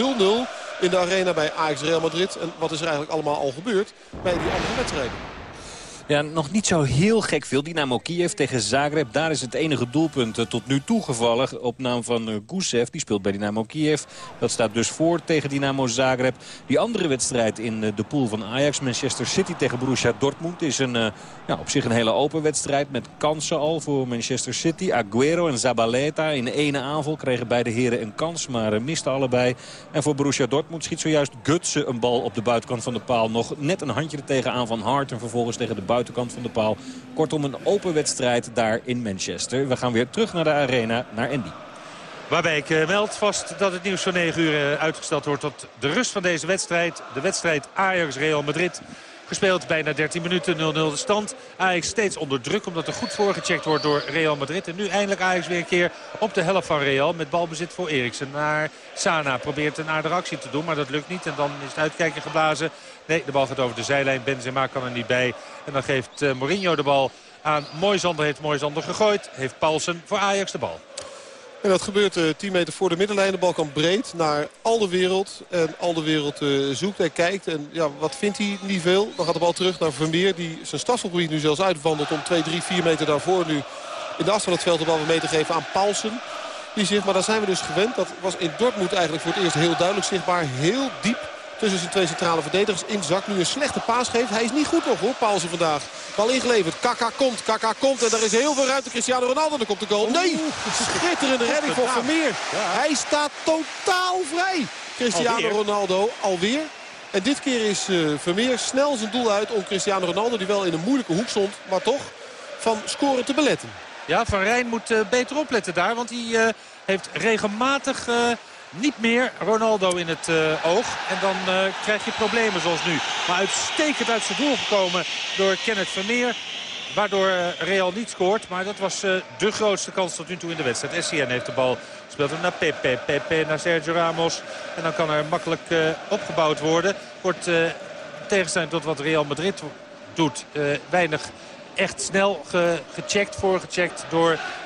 in de arena bij Ajax Real Madrid. En wat is er eigenlijk allemaal al gebeurd bij die andere wedstrijden? Ja, nog niet zo heel gek veel. Dynamo Kiev tegen Zagreb. Daar is het enige doelpunt eh, tot nu toe gevallen. Op naam van uh, Gusev. Die speelt bij Dynamo Kiev. Dat staat dus voor tegen Dynamo Zagreb. Die andere wedstrijd in uh, de pool van Ajax. Manchester City tegen Borussia Dortmund. Is een, ja, op zich een hele open wedstrijd. Met kansen al voor Manchester City. Aguero en Zabaleta in ene aanval kregen beide heren een kans. Maar misten allebei. En voor Borussia Dortmund schiet zojuist Gutsen een bal op de buitenkant van de paal. Nog net een handje er tegenaan van Hart. En vervolgens tegen de buitenkant van de paal. Kortom een open wedstrijd daar in Manchester. We gaan weer terug naar de arena, naar Andy. Waarbij ik uh, meld vast dat het nieuws van 9 uur uh, uitgesteld wordt tot de rust van deze wedstrijd. De wedstrijd Ajax-Real Madrid. Gespeeld bijna 13 minuten, 0-0 de stand. Ajax steeds onder druk omdat er goed voorgecheckt wordt door Real Madrid. En nu eindelijk Ajax weer een keer op de helft van Real. Met balbezit voor Eriksen naar Sana. Probeert een aardige actie te doen, maar dat lukt niet. En dan is het uitkijken geblazen. Nee, de bal gaat over de zijlijn. Benzema kan er niet bij. En dan geeft uh, Mourinho de bal aan Moisander. Heeft Moisander gegooid. Heeft Paulsen voor Ajax de bal. En dat gebeurt uh, 10 meter voor de middenlijn. De bal kan breed naar al de wereld. En al de wereld uh, zoekt en kijkt. En ja, wat vindt hij? Niet veel. Dan gaat de bal terug naar Vermeer. Die zijn strafselgebied nu zelfs uitwandelt om 2, 3, 4 meter daarvoor nu in de as het veld de bal weer mee te geven aan Paulsen. Die zegt, maar daar zijn we dus gewend. Dat was in Dortmund eigenlijk voor het eerst heel duidelijk zichtbaar. Heel diep tussen zijn twee centrale verdedigers in zak. Nu een slechte paas geeft. Hij is niet goed nog hoor, Paulsen vandaag. Bal ingeleverd. Kaka komt, Kaka komt. En daar is heel veel ruimte. Cristiano Ronaldo, dan komt de goal. Nee, schitterende redding voor Vermeer. Hij staat totaal vrij. Cristiano Ronaldo alweer. En dit keer is uh, Vermeer snel zijn doel uit om Cristiano Ronaldo... die wel in een moeilijke hoek stond, maar toch van scoren te beletten. Ja, Van Rijn moet uh, beter opletten daar. Want hij uh, heeft regelmatig niet meer Ronaldo in het uh, oog. En dan uh, krijg je problemen zoals nu. Maar uitstekend uit zijn doel gekomen door Kenneth Vermeer. Waardoor uh, Real niet scoort. Maar dat was de grootste kans tot nu toe in de wedstrijd. SCN heeft de bal. Speelt hem naar Pepe. Pepe naar Sergio Ramos. En dan kan er makkelijk opgebouwd worden. Wordt tegenstelling tot wat Real Madrid doet. weinig echt snel ge gecheckt, voorgecheckt door uh, uh,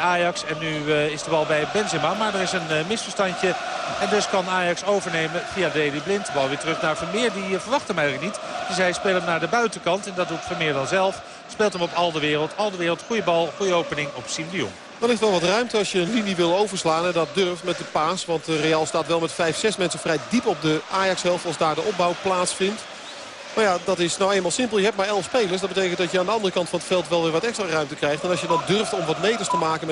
Ajax. En nu is de bal bij Benzema. Maar er is een misverstandje. En dus kan Ajax overnemen via Deli Blind. De bal weer terug naar Vermeer. Die verwacht hem eigenlijk niet. Die zei speel hem naar de buitenkant. En dat doet Vermeer dan zelf. Speelt hem op al de wereld. Al de wereld. Goede bal. Goede opening op Siem de Jong. Ligt wel wat ruimte als je een linie wil overslaan. En dat durft met de paas. Want Real staat wel met 5-6 mensen vrij diep op de Ajax-helft. Als daar de opbouw plaatsvindt. Maar ja, dat is nou eenmaal simpel. Je hebt maar 11 spelers. Dat betekent dat je aan de andere kant van het veld wel weer wat extra ruimte krijgt. En als je dan durft om wat meters te maken met